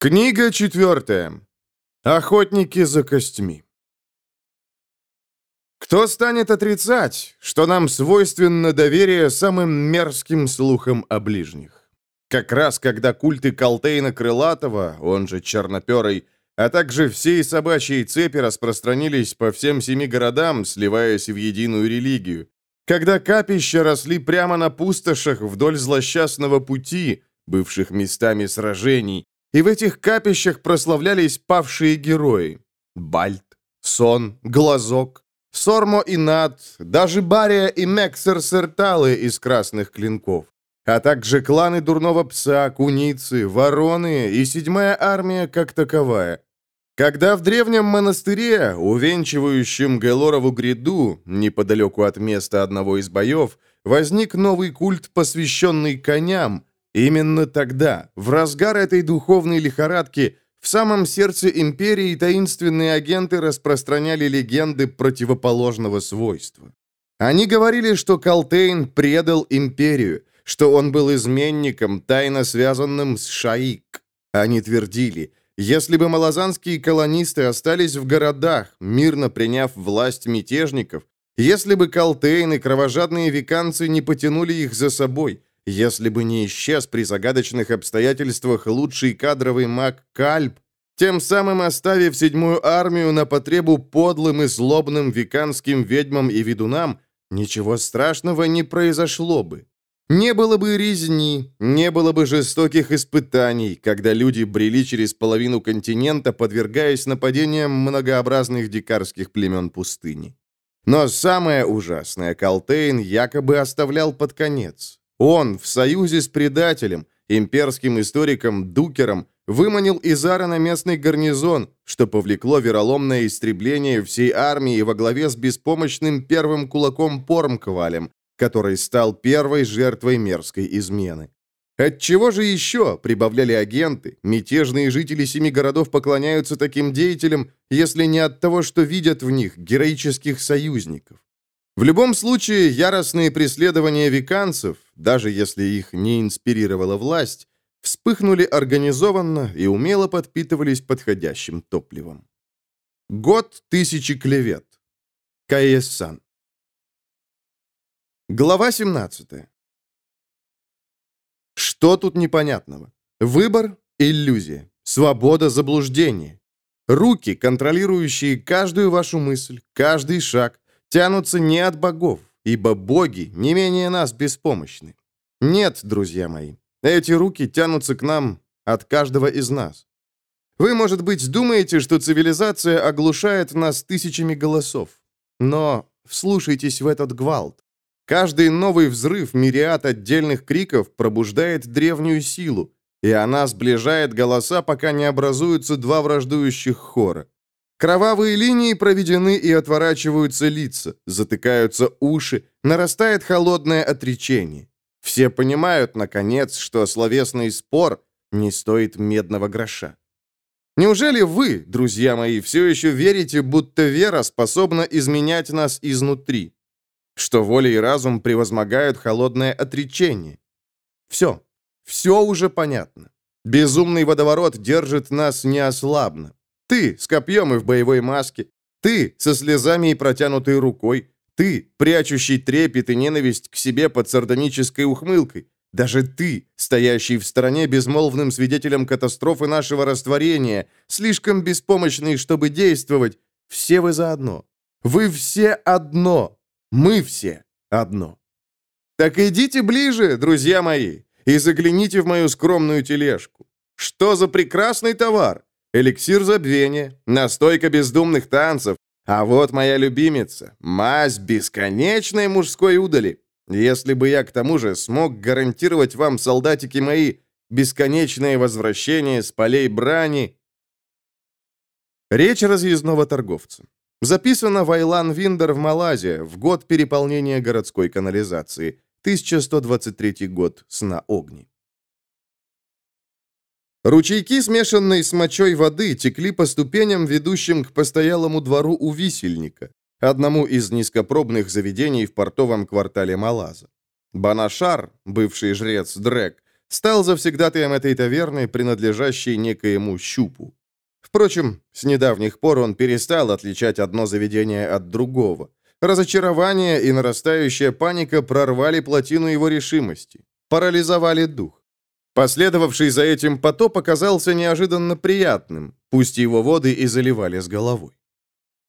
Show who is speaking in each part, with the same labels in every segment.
Speaker 1: Книга четвертая. Охотники за костьми. Кто станет отрицать, что нам свойственно доверие самым мерзким слухам о ближних? Как раз когда культы Колтейна Крылатого, он же Черноперый, а также всей собачьей цепи распространились по всем семи городам, сливаясь в единую религию. Когда капища росли прямо на пустошах вдоль злосчастного пути, бывших местами сражений, и в этих капищах прославлялись павшие герои. Бальт, Сон, Глазок, Сормо и Над, даже Бария и Мексер Серталы из красных клинков, а также кланы Дурного Пса, Куницы, Вороны и Седьмая Армия как таковая. Когда в древнем монастыре, увенчивающем Гелорову гряду, неподалеку от места одного из боев, возник новый культ, посвященный коням, Именно тогда, в разгар этой духовной лихорадки, в самом сердце империи таинственные агенты распространяли легенды противоположного свойства. Они говорили, что Калтейн предал империю, что он был изменником, тайно связанным с Шаик. Они твердили, если бы малозанские колонисты остались в городах, мирно приняв власть мятежников, если бы Калтейн и кровожадные виканцы не потянули их за собой – если бы не исчез при загадочных обстоятельствах лучший кадровый маг Кальп, тем самым оставив седьмую армию на потребу подлым и злобным веканским ведьмам и ведунам, ничего страшного не произошло бы. Не было бы резни, не было бы жестоких испытаний, когда люди брели через половину континента, подвергаясь нападениям многообразных дикарских племен пустыни. Но самое ужасное Калтейн якобы оставлял под конец. Он в союзе с предателем, имперским историком Дукером, выманил из Арана местный гарнизон, что повлекло вероломное истребление всей армии во главе с беспомощным первым кулаком Пормквалем, который стал первой жертвой мерзкой измены. Отчего же еще, прибавляли агенты, мятежные жители семи городов поклоняются таким деятелям, если не от того, что видят в них героических союзников? В любом случае, яростные преследования виканцев, даже если их не инспирировала власть, вспыхнули организованно и умело подпитывались подходящим топливом. Год тысячи клевет. Каессан. Глава 17. Что тут непонятного? Выбор – иллюзия. Свобода – заблуждение. Руки, контролирующие каждую вашу мысль, каждый шаг, тянутся не от богов, ибо боги не менее нас беспомощны. Нет, друзья мои, эти руки тянутся к нам от каждого из нас. Вы, может быть, думаете, что цивилизация оглушает нас тысячами голосов. Но вслушайтесь в этот гвалт. Каждый новый взрыв, мириад отдельных криков пробуждает древнюю силу, и она сближает голоса, пока не образуются два враждующих хора. Кровавые линии проведены и отворачиваются лица, затыкаются уши, нарастает холодное отречение. Все понимают, наконец, что словесный спор не стоит медного гроша. Неужели вы, друзья мои, все еще верите, будто вера способна изменять нас изнутри? Что воля и разум превозмогают холодное отречение? Все, все уже понятно. Безумный водоворот держит нас неослабно. Ты с копьем и в боевой маске. Ты со слезами и протянутой рукой. Ты, прячущий трепет и ненависть к себе под сардонической ухмылкой. Даже ты, стоящий в стороне безмолвным свидетелем катастрофы нашего растворения, слишком беспомощный, чтобы действовать, все вы заодно. Вы все одно. Мы все одно. Так идите ближе, друзья мои, и загляните в мою скромную тележку. Что за прекрасный товар! Эликсир забвения, настойка бездумных танцев, а вот моя любимица, мазь бесконечной мужской удали. Если бы я к тому же смог гарантировать вам, солдатики мои, бесконечное возвращение с полей брани... Речь разъездного торговца. Записано в Айлан Виндер в Малайзии в год переполнения городской канализации, 1123 год сна огни. Ручейки, смешанные с мочой воды, текли по ступеням, ведущим к постоялому двору у висельника, одному из низкопробных заведений в портовом квартале Малаза. Банашар, бывший жрец Дрек, стал завсегдатаем этой таверны, принадлежащей некоему щупу. Впрочем, с недавних пор он перестал отличать одно заведение от другого. Разочарование и нарастающая паника прорвали плотину его решимости, парализовали дух. Последовавший за этим потоп оказался неожиданно приятным, пусть его воды и заливали с головой.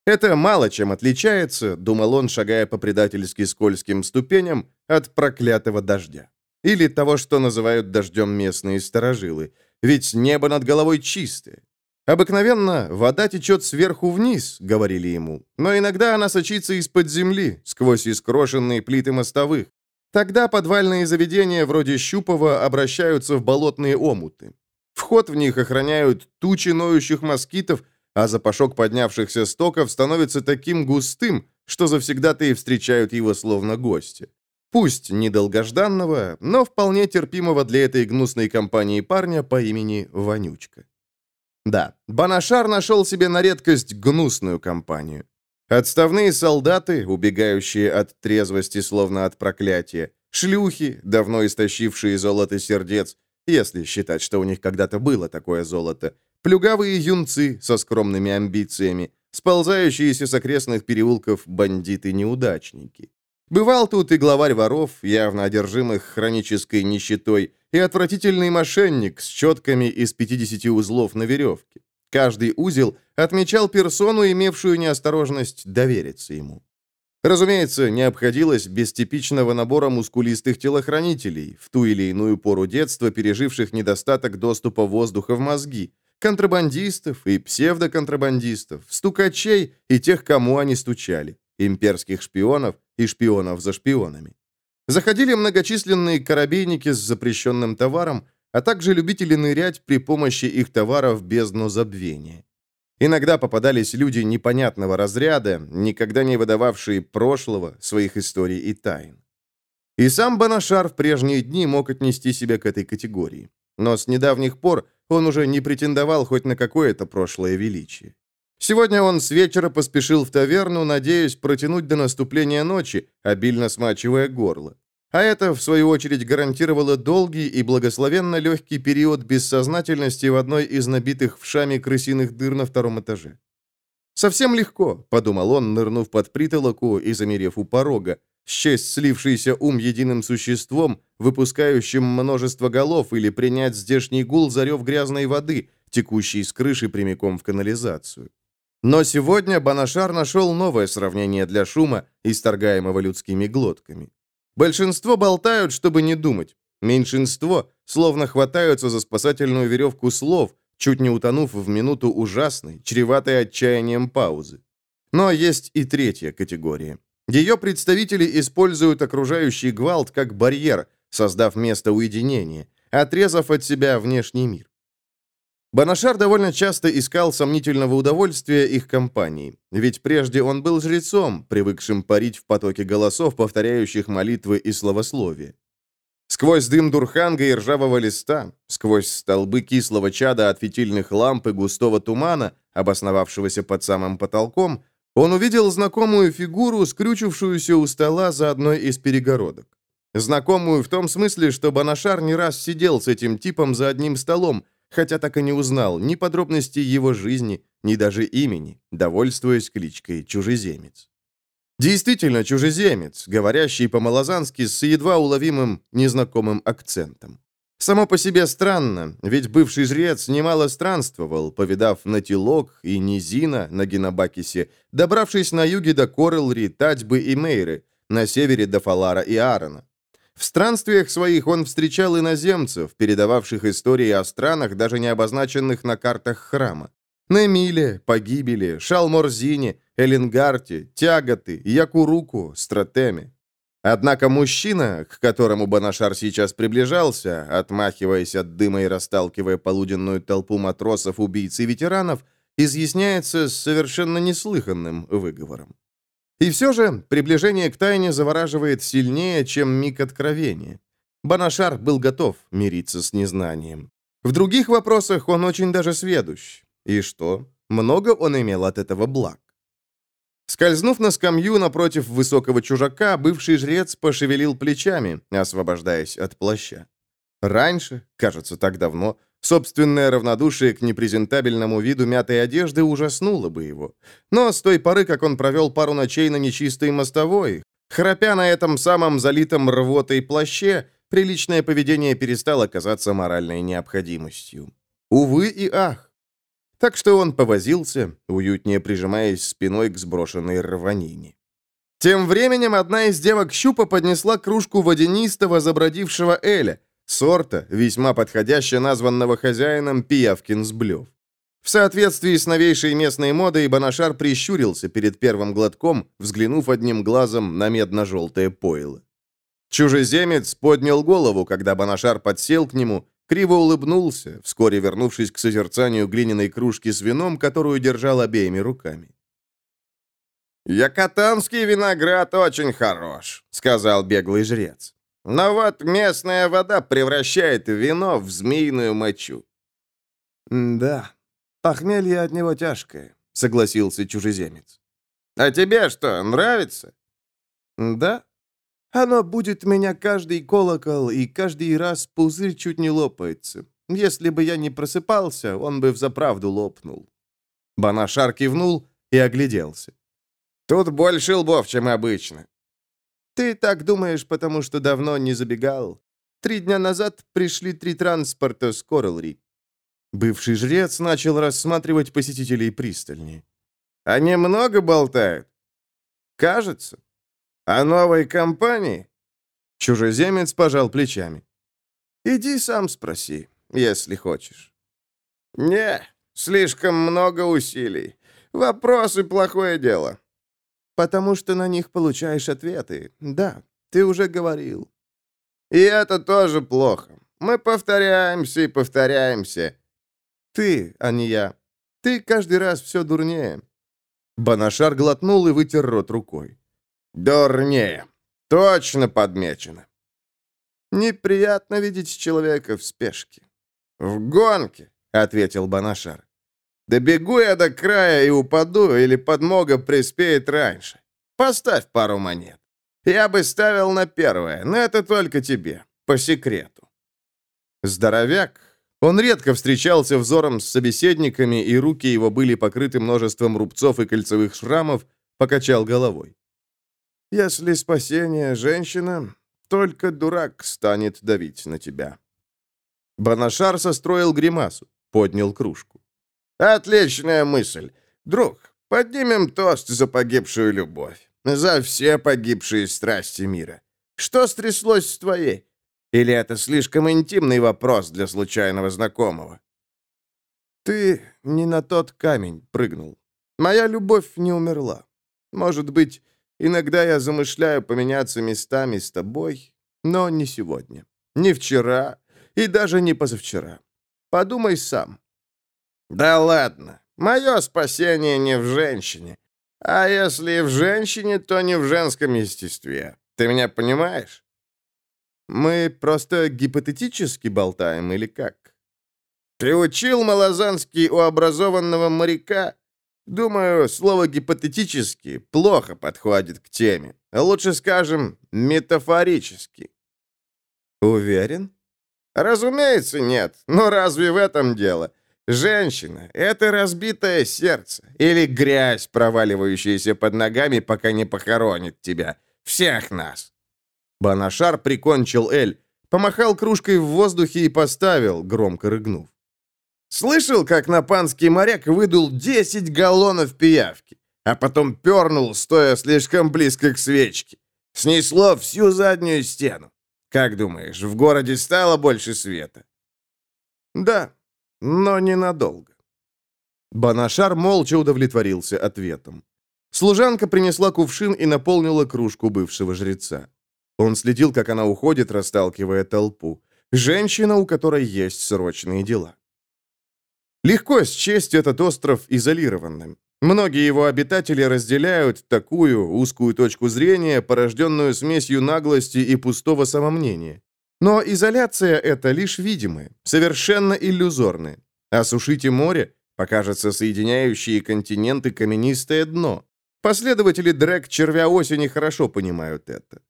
Speaker 1: Это мало чем отличается, думал он, шагая по предательски скользким ступеням, от проклятого дождя. Или того, что называют дождем местные сторожилы. Ведь небо над головой чистое. Обыкновенно вода течет сверху вниз, говорили ему, но иногда она сочится из-под земли, сквозь искрошенные плиты мостовых. Тогда подвальные заведения вроде Щупова обращаются в болотные омуты. Вход в них охраняют тучи ноющих москитов, а запашок поднявшихся стоков становится таким густым, что завсегда-то и встречают его словно гости. Пусть недолгожданного, но вполне терпимого для этой гнусной компании парня по имени Вонючка. Да, Банашар нашел себе на редкость гнусную компанию. Отставные солдаты, убегающие от трезвости, словно от проклятия, шлюхи, давно истощившие золото сердец, если считать, что у них когда-то было такое золото, плюгавые юнцы со скромными амбициями, сползающиеся с окрестных переулков бандиты-неудачники. Бывал тут и главарь воров, явно одержимых хронической нищетой, и отвратительный мошенник с четками из 50 узлов на веревке. Каждый узел отмечал персону, имевшую неосторожность довериться ему. Разумеется, не обходилось без типичного набора мускулистых телохранителей, в ту или иную пору детства переживших недостаток доступа воздуха в мозги, контрабандистов и псевдоконтрабандистов, стукачей и тех, кому они стучали, имперских шпионов и шпионов за шпионами. Заходили многочисленные корабейники с запрещенным товаром, а также любители нырять при помощи их товаров в бездну забвения. Иногда попадались люди непонятного разряда, никогда не выдававшие прошлого, своих историй и тайн. И сам Банашар в прежние дни мог отнести себя к этой категории. Но с недавних пор он уже не претендовал хоть на какое-то прошлое величие. Сегодня он с вечера поспешил в таверну, надеясь протянуть до наступления ночи, обильно смачивая горло. А это, в свою очередь, гарантировало долгий и благословенно легкий период бессознательности в одной из набитых вшами крысиных дыр на втором этаже. «Совсем легко», — подумал он, нырнув под притолоку и замерев у порога, счесть слившийся ум единым существом, выпускающим множество голов, или принять здешний гул зарев грязной воды, текущей с крыши прямиком в канализацию. Но сегодня Банашар нашел новое сравнение для шума, исторгаемого людскими глотками. Большинство болтают, чтобы не думать. Меньшинство словно хватаются за спасательную веревку слов, чуть не утонув в минуту ужасной, чреватой отчаянием паузы. Но есть и третья категория. Ее представители используют окружающий гвалт как барьер, создав место уединения, отрезав от себя внешний мир. Банашар довольно часто искал сомнительного удовольствия их компании, ведь прежде он был жрецом, привыкшим парить в потоке голосов, повторяющих молитвы и словословие. Сквозь дым дурханга и ржавого листа, сквозь столбы кислого чада от фитильных ламп и густого тумана, обосновавшегося под самым потолком, он увидел знакомую фигуру, скрючившуюся у стола за одной из перегородок. Знакомую в том смысле, что Банашар не раз сидел с этим типом за одним столом, хотя так и не узнал ни подробностей его жизни, ни даже имени, довольствуясь кличкой «Чужеземец». Действительно, чужеземец, говорящий по-малозански с едва уловимым незнакомым акцентом. Само по себе странно, ведь бывший жрец немало странствовал, повидав Натилок и Низина на Генобакисе, добравшись на юге до Корелри, Татьбы и Мейры, на севере до Фалара и Аарона. В странствиях своих он встречал иноземцев, передававших истории о странах, даже не обозначенных на картах храма. Немиле, Погибели, Шалморзине, Эллингарте, Тяготы, Якуруку, Стратеме. Однако мужчина, к которому Банашар сейчас приближался, отмахиваясь от дыма и расталкивая полуденную толпу матросов, убийц и ветеранов, изъясняется с совершенно неслыханным выговором. И все же приближение к тайне завораживает сильнее, чем миг откровения. Банашар был готов мириться с незнанием. В других вопросах он очень даже сведущ. И что? Много он имел от этого благ. Скользнув на скамью напротив высокого чужака, бывший жрец пошевелил плечами, освобождаясь от плаща. Раньше, кажется, так давно, собственное равнодушие к непрезентабельному виду мятой одежды ужаснуло бы его. Но с той поры, как он провел пару ночей на нечистой мостовой, храпя на этом самом залитом рвотой плаще, приличное поведение перестало казаться моральной необходимостью. Увы и ах. Так что он повозился, уютнее прижимаясь спиной к сброшенной рванине. Тем временем одна из девок щупа поднесла кружку водянистого забродившего Эля, сорта, весьма подходяще названного хозяином Пиявкинсблев. В соответствии с новейшей местной модой, Банашар прищурился перед первым глотком, взглянув одним глазом на медно-желтое пойло. Чужеземец поднял голову, когда Банашар подсел к нему, криво улыбнулся, вскоре вернувшись к созерцанию глиняной кружки с вином, которую держал обеими руками.
Speaker 2: «Якотанский виноград очень хорош», — сказал беглый жрец. «Но вот местная вода превращает вино в змеиную мочу».
Speaker 1: «Да, похмелье от него тяжкое», — согласился чужеземец.
Speaker 2: «А тебе что, нравится?»
Speaker 1: «Да, оно будет меня каждый колокол, и каждый раз пузырь чуть не лопается. Если бы я не просыпался, он бы взаправду лопнул». Банашар кивнул и огляделся.
Speaker 2: «Тут больше лбов, чем обычно».
Speaker 1: «Ты так думаешь, потому что давно не забегал. Три дня назад пришли три транспорта с Коралри». Бывший жрец начал рассматривать посетителей пристальнее.
Speaker 2: «Они много болтают?»
Speaker 1: «Кажется.
Speaker 2: «О новой компании?»
Speaker 1: Чужеземец пожал плечами. «Иди сам спроси, если хочешь».
Speaker 2: «Не, слишком много усилий. Вопросы — плохое дело».
Speaker 1: «Потому что на них получаешь ответы. Да, ты уже говорил».
Speaker 2: «И это тоже плохо. Мы повторяемся и повторяемся».
Speaker 1: «Ты, а не я. Ты каждый раз все дурнее». Банашар глотнул и вытер рот рукой.
Speaker 2: Дурнее. Точно подмечено.
Speaker 1: Неприятно видеть человека в спешке.
Speaker 2: В гонке, ответил Банашар. Добегу я до края и упаду, или подмога приспеет раньше. Поставь пару монет. Я бы ставил на первое, но это только тебе, по секрету.
Speaker 1: Здоровяк. Он редко встречался взором с собеседниками, и руки его были покрыты множеством рубцов и кольцевых шрамов, покачал головой. Если спасение женщина, только дурак станет давить на тебя. Банашар состроил гримасу, поднял кружку.
Speaker 2: «Отличная мысль. Друг, поднимем тост за погибшую любовь, за все погибшие страсти мира. Что стряслось с твоей? Или это слишком интимный вопрос для случайного знакомого?»
Speaker 1: «Ты не на тот камень прыгнул. Моя любовь не умерла. Может быть, Иногда я замышляю поменяться местами с тобой, но не сегодня, не вчера и даже не позавчера. Подумай сам».
Speaker 2: «Да ладно, мое спасение не в женщине. А если и в женщине, то не в женском естестве. Ты меня понимаешь?»
Speaker 1: «Мы просто гипотетически болтаем или как?»
Speaker 2: «Ты учил малозанский у образованного моряка?» Думаю, слово «гипотетически» плохо подходит к теме. Лучше скажем, метафорически.
Speaker 1: Уверен?
Speaker 2: Разумеется, нет. Но разве в этом дело? Женщина — это разбитое сердце или грязь, проваливающаяся под ногами, пока не похоронит тебя. Всех нас.
Speaker 1: Банашар прикончил Эль, помахал кружкой в воздухе и поставил, громко рыгнув.
Speaker 2: Слышал, как напанский моряк выдул 10 галлонов пиявки, а потом пернул, стоя слишком близко к свечке. Снесло всю заднюю стену. Как думаешь, в городе стало больше света?
Speaker 1: Да, но ненадолго. Банашар молча удовлетворился ответом. Служанка принесла кувшин и наполнила кружку бывшего жреца. Он следил, как она уходит, расталкивая толпу. Женщина, у которой есть срочные дела. Легко счесть этот остров изолированным. Многие его обитатели разделяют такую узкую точку зрения, порожденную смесью наглости и пустого самомнения. Но изоляция это лишь видимая, совершенно иллюзорная. Осушите море, покажется соединяющие континенты каменистое дно. Последователи Дрэк Червя Осени хорошо понимают это.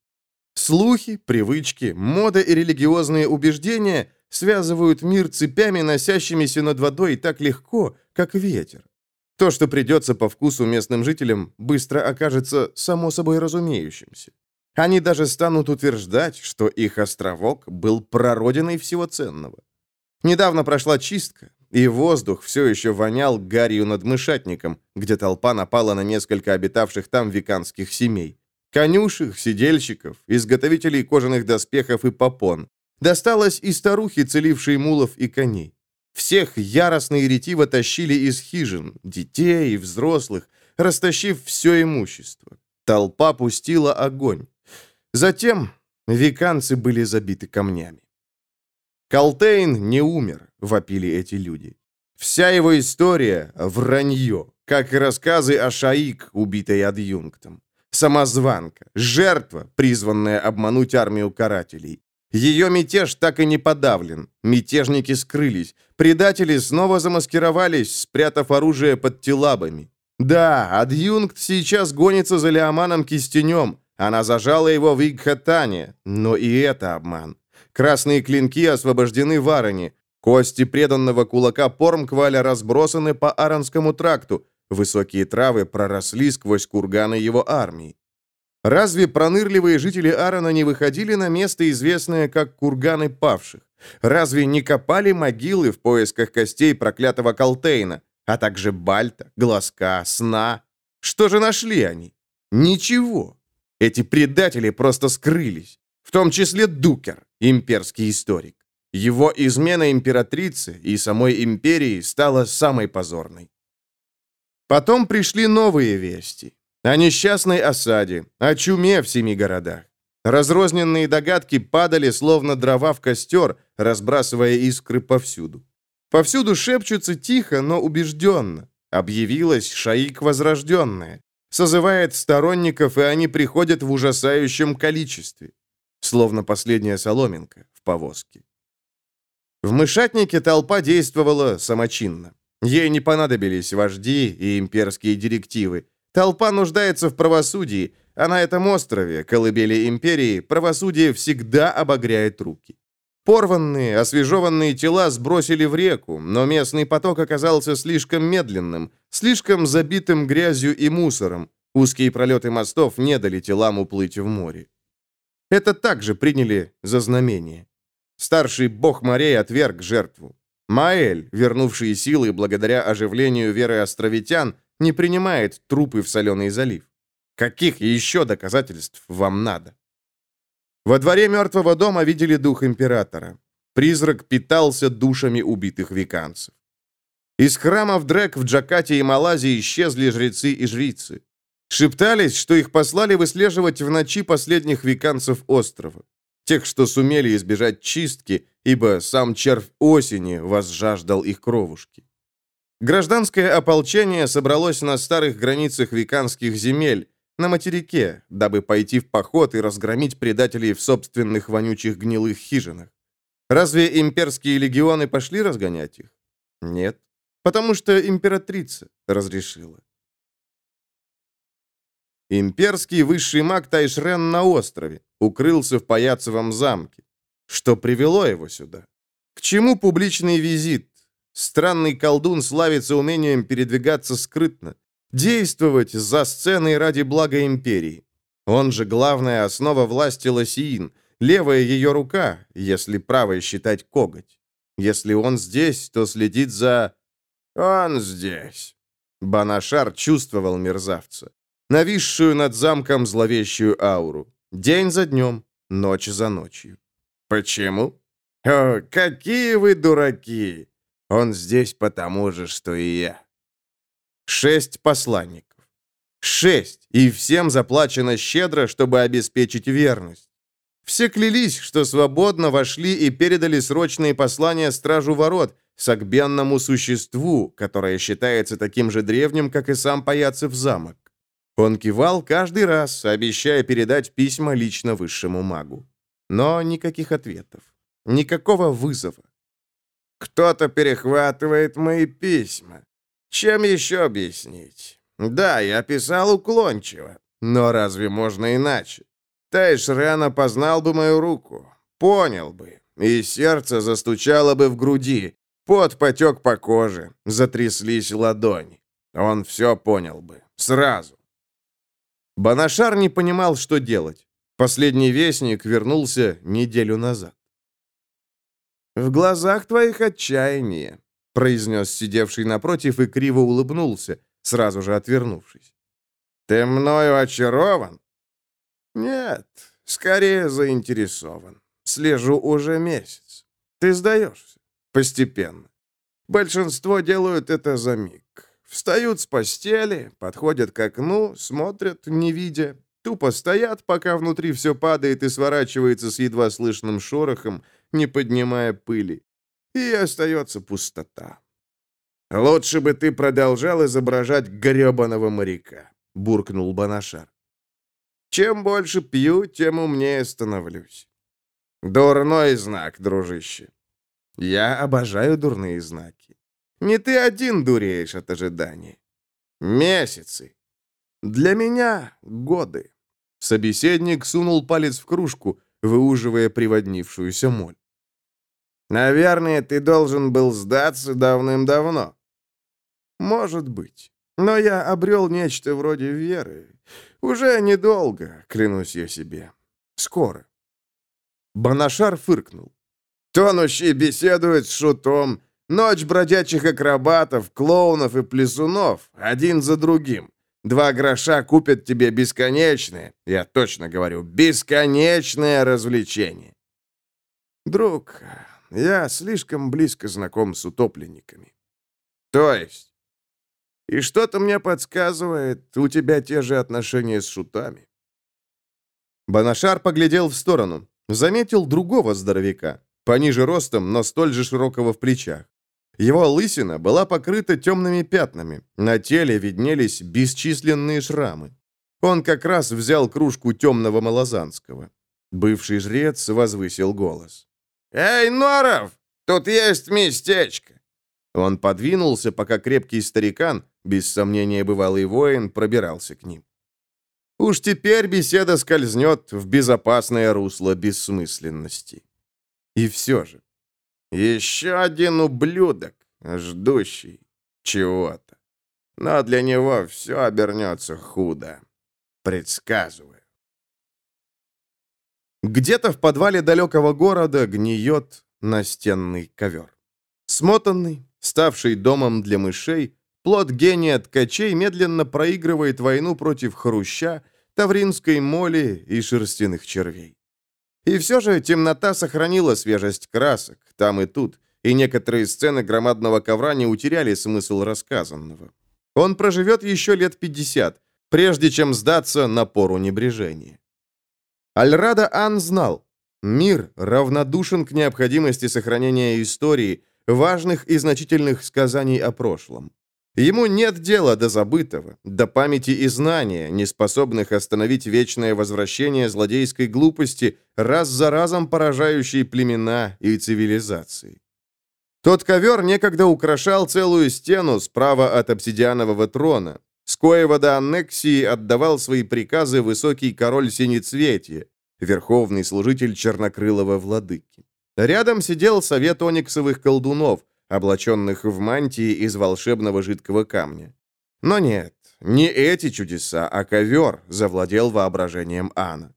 Speaker 1: Слухи, привычки, мода и религиозные убеждения связывают мир цепями, носящимися над водой так легко, как ветер. То, что придется по вкусу местным жителям, быстро окажется само собой разумеющимся. Они даже станут утверждать, что их островок был прародиной всего ценного. Недавно прошла чистка, и воздух все еще вонял гарью над мышатником, где толпа напала на несколько обитавших там веканских семей. Конюшек, сидельщиков, изготовителей кожаных доспехов и попон. Досталось и старухи, целившей мулов и коней. Всех яростно и ретиво тащили из хижин, детей и взрослых, растащив все имущество. Толпа пустила огонь. Затем веканцы были забиты камнями. Калтейн не умер, вопили эти люди. Вся его история — вранье, как и рассказы о Шаик, убитой адъюнктом. Самозванка, жертва, призванная обмануть армию карателей. Ее мятеж так и не подавлен. Мятежники скрылись. Предатели снова замаскировались, спрятав оружие под телабами. Да, адъюнкт сейчас гонится за Леоманом Кистенем. Она зажала его в Игхатане, но и это обман. Красные клинки освобождены в. Кости преданного кулака Пормкваля разбросаны по Аронскому тракту. Высокие травы проросли сквозь курганы его армии. Разве пронырливые жители Арона не выходили на место, известное как курганы павших? Разве не копали могилы в поисках костей проклятого Калтейна, а также Бальта, Глазка, Сна? Что же нашли они? Ничего. Эти предатели просто скрылись. В том числе Дукер, имперский историк. Его измена императрицы и самой империи стала самой позорной. Потом пришли новые вести. О несчастной осаде, о чуме в семи городах. Разрозненные догадки падали, словно дрова в костер, разбрасывая искры повсюду. Повсюду шепчутся тихо, но убежденно. Объявилась Шаик Возрожденная. Созывает сторонников, и они приходят в ужасающем количестве. Словно последняя соломинка в повозке. В мышатнике толпа действовала самочинно. Ей не понадобились вожди и имперские директивы. Толпа нуждается в правосудии, а на этом острове, колыбели империи, правосудие всегда обогряет руки. Порванные, освежеванные тела сбросили в реку, но местный поток оказался слишком медленным, слишком забитым грязью и мусором. Узкие пролеты мостов не дали телам уплыть в море. Это также приняли за знамение. Старший бог морей отверг жертву. Маэль, вернувший силы благодаря оживлению веры островитян, не принимает трупы в соленый залив. Каких еще доказательств вам надо? Во дворе мертвого дома видели дух императора. Призрак питался душами убитых веканцев. Из храмов Дрек в Джакате и Малайзии исчезли жрецы и жрицы. Шептались, что их послали выслеживать в ночи последних веканцев острова. Тех, что сумели избежать чистки, ибо сам червь осени возжаждал их кровушки. Гражданское ополчение собралось на старых границах веканских земель, на материке, дабы пойти в поход и разгромить предателей в собственных вонючих гнилых хижинах. Разве имперские легионы пошли разгонять их? Нет, потому что императрица разрешила. Имперский высший маг Тайшрен на острове, укрылся в Паяцевом замке. Что привело его сюда? К чему публичный визит? Странный колдун славится умением передвигаться скрытно, действовать за сценой ради блага империи. Он же главная основа власти Лосиин, левая ее рука, если правой считать коготь. Если он здесь, то следит за... Он здесь. Банашар чувствовал мерзавца. Нависшую над замком зловещую ауру. День за днем, ночь за ночью. Почему? О, какие вы дураки! Он здесь потому же, что и я. Шесть посланников. Шесть, и всем заплачено щедро, чтобы обеспечить верность. Все клялись, что свободно вошли и передали срочные послания стражу ворот, сагбенному существу, которое считается таким же древним, как и сам Паяцев замок. Он кивал каждый раз, обещая передать письма лично высшему магу. Но никаких ответов. Никакого вызова. Кто-то перехватывает мои письма. Чем еще объяснить? Да, я писал уклончиво, но разве можно иначе?
Speaker 2: Тайш рано познал бы мою руку, понял бы, и сердце застучало бы в груди, пот потек по коже, затряслись ладони. Он все понял бы, сразу.
Speaker 1: Банашар не понимал, что делать. Последний вестник вернулся неделю назад.
Speaker 2: «В глазах твоих отчаяние», — произнес сидевший напротив и криво улыбнулся, сразу же отвернувшись. «Ты мною очарован?» «Нет, скорее заинтересован. Слежу уже месяц. Ты сдаешься. Постепенно. Большинство делают это за миг. Встают с постели, подходят к окну, смотрят, не видя, тупо стоят, пока внутри все падает и сворачивается с едва слышным шорохом, не поднимая пыли. И остается пустота. «Лучше бы ты продолжал изображать гребаного моряка», — буркнул Банашар. «Чем больше пью, тем умнее становлюсь». «Дурной знак, дружище». «Я обожаю дурные знаки. Не ты один дуреешь от ожидания. Месяцы. Для меня годы». Собеседник сунул палец в кружку, выуживая приводнившуюся моль. «Наверное, ты должен был сдаться давным-давно». «Может быть. Но я обрел нечто вроде веры. Уже недолго, клянусь я себе. Скоро». Банашар фыркнул. «Тонущий беседует с шутом. Ночь бродячих акробатов, клоунов и плесунов, один за другим. Два гроша купят тебе бесконечное, я точно говорю, бесконечное развлечение. Друг, я слишком близко знаком с утопленниками. То есть? И что-то мне подсказывает, у тебя те же отношения с шутами.
Speaker 1: Банашар поглядел в сторону, заметил другого здоровяка, пониже ростом, но столь же широкого в плечах. Его лысина была покрыта темными пятнами, на теле виднелись бесчисленные шрамы. Он как раз взял кружку темного малозанского. Бывший жрец возвысил голос.
Speaker 2: «Эй, Норов, тут есть местечко!»
Speaker 1: Он подвинулся, пока крепкий старикан, без сомнения бывалый воин, пробирался к ним. Уж теперь беседа скользнет в безопасное русло бессмысленности. И все же,
Speaker 2: еще один ублюдок, ждущий чего-то. Но для него все обернется худо. Предсказываю.
Speaker 1: Где-то в подвале далекого города гниет настенный ковер. Смотанный, ставший домом для мышей, плод гения ткачей медленно проигрывает войну против хруща, тавринской моли и шерстяных червей. И все же темнота сохранила свежесть красок, там и тут, и некоторые сцены громадного ковра не утеряли смысл рассказанного. Он проживет еще лет 50, прежде чем сдаться напору небрежения. Альрада Ан знал, мир равнодушен к необходимости сохранения истории, важных и значительных сказаний о прошлом. Ему нет дела до забытого, до памяти и знания, не способных остановить вечное возвращение злодейской глупости, раз за разом поражающей племена и цивилизации. Тот ковер некогда украшал целую стену справа от обсидианового трона. С коего до аннексии отдавал свои приказы высокий король Синецветия, верховный служитель чернокрылого владыки. Рядом сидел совет ониксовых колдунов, облаченных в мантии из волшебного жидкого камня. Но нет, не эти чудеса, а ковер завладел воображением Анна.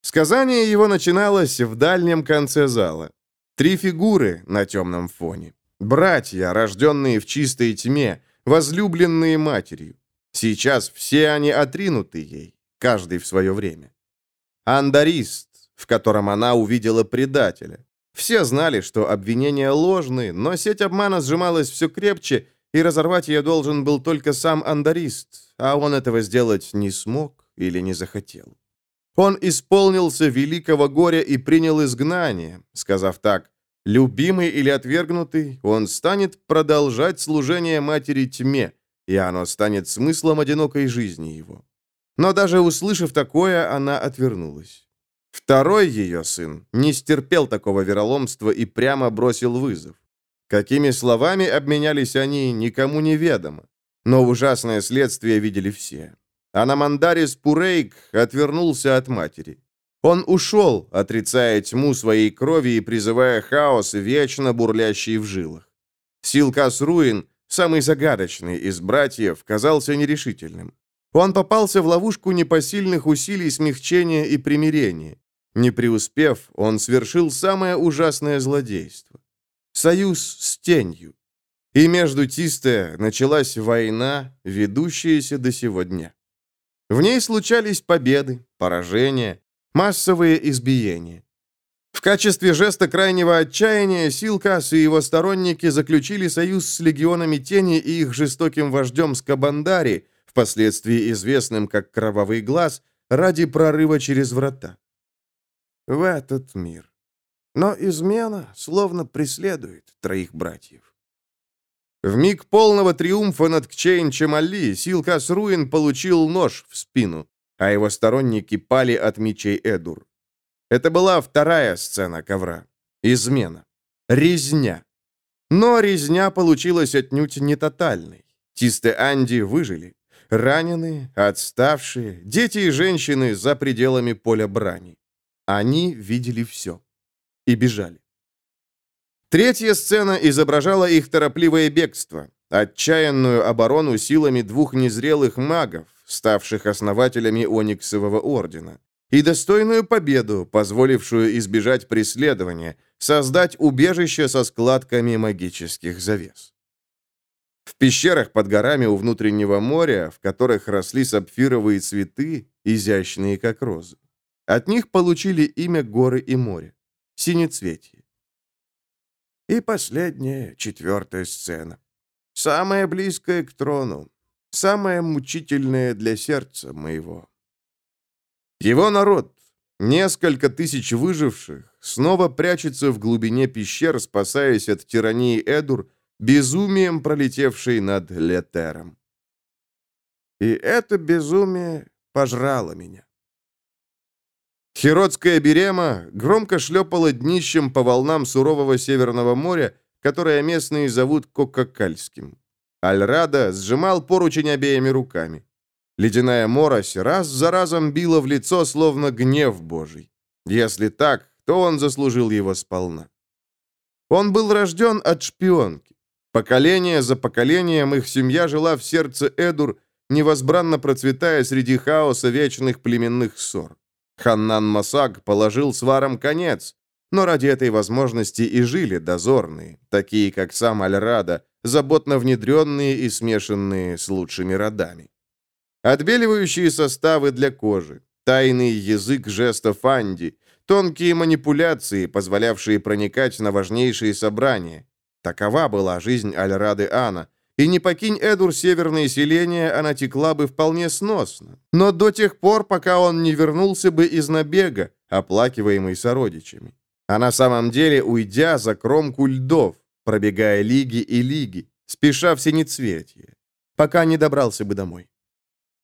Speaker 1: Сказание его начиналось в дальнем конце зала. Три фигуры на темном фоне. Братья, рожденные в чистой тьме, возлюбленные матерью. Сейчас все они отринуты ей, каждый в свое время. Андарист, в котором она увидела предателя. Все знали, что обвинения ложны, но сеть обмана сжималась все крепче, и разорвать ее должен был только сам Андарист, а он этого сделать не смог или не захотел. Он исполнился великого горя и принял изгнание, сказав так, «Любимый или отвергнутый, он станет продолжать служение матери тьме, и оно станет смыслом одинокой жизни его». Но даже услышав такое, она отвернулась. Второй ее сын не стерпел такого вероломства и прямо бросил вызов. Какими словами обменялись они, никому не ведомо. Но ужасное следствие видели все. а Намандарис Пурейк отвернулся от матери. Он ушел, отрицая тьму своей крови и призывая хаос, вечно бурлящий в жилах. Силкас Руин, самый загадочный из братьев, казался нерешительным. Он попался в ловушку непосильных усилий смягчения и примирения. Не преуспев, он совершил самое ужасное злодейство. Союз с тенью. И между Тисте началась война, ведущаяся до сего дня. В ней случались победы, поражения, массовые избиения. В качестве жеста крайнего отчаяния Силкас и его сторонники заключили союз с легионами тени и их жестоким вождем Скабандари, впоследствии известным как Кровавый Глаз, ради прорыва через врата. В этот мир. Но измена словно преследует троих братьев. В миг полного триумфа над Кчейн Чемали Силкас Руин получил нож в спину а его сторонники пали от мечей Эдур. Это была вторая сцена ковра. Измена. Резня. Но резня получилась отнюдь не тотальной. Тисты Анди выжили. Раненые, отставшие, дети и женщины за пределами поля брани. Они видели все. И бежали. Третья сцена изображала их торопливое бегство, отчаянную оборону силами двух незрелых магов, ставших основателями Ониксового ордена, и достойную победу, позволившую избежать преследования, создать убежище со складками магических завес. В пещерах под горами у внутреннего моря, в которых росли сапфировые цветы, изящные как розы. От них получили имя горы и море — синецветие. И последняя, четвертая сцена. Самая близкая к трону, самое мучительное для сердца моего. Его народ, несколько тысяч выживших, снова прячется в глубине пещер, спасаясь от тирании Эдур, безумием пролетевшей над Летером. И это безумие пожрало меня. Хиротская берема громко шлепала днищем по волнам сурового Северного моря, которое местные зовут Кокакальским. Альрада сжимал поручень обеими руками. Ледяная морось раз за разом била в лицо, словно гнев Божий. Если так, то он заслужил его сполна. Он был рожден от шпионки. Поколение за поколением их семья жила в сердце Эдур, невозбранно процветая среди хаоса вечных племенных ссор. Ханнан Масаг положил сварам конец, но ради этой возможности и жили дозорные, такие как сам Альрада, заботно внедренные и смешанные с лучшими родами. Отбеливающие составы для кожи, тайный язык жестов Анди, тонкие манипуляции, позволявшие проникать на важнейшие собрания. Такова была жизнь Альрады Ана, и не покинь Эдур северные селения, она текла бы вполне сносно. Но до тех пор, пока он не вернулся бы из набега, оплакиваемый сородичами. А на самом деле, уйдя за кромку льдов, пробегая лиги и лиги, спеша в синецветье, пока не добрался бы домой.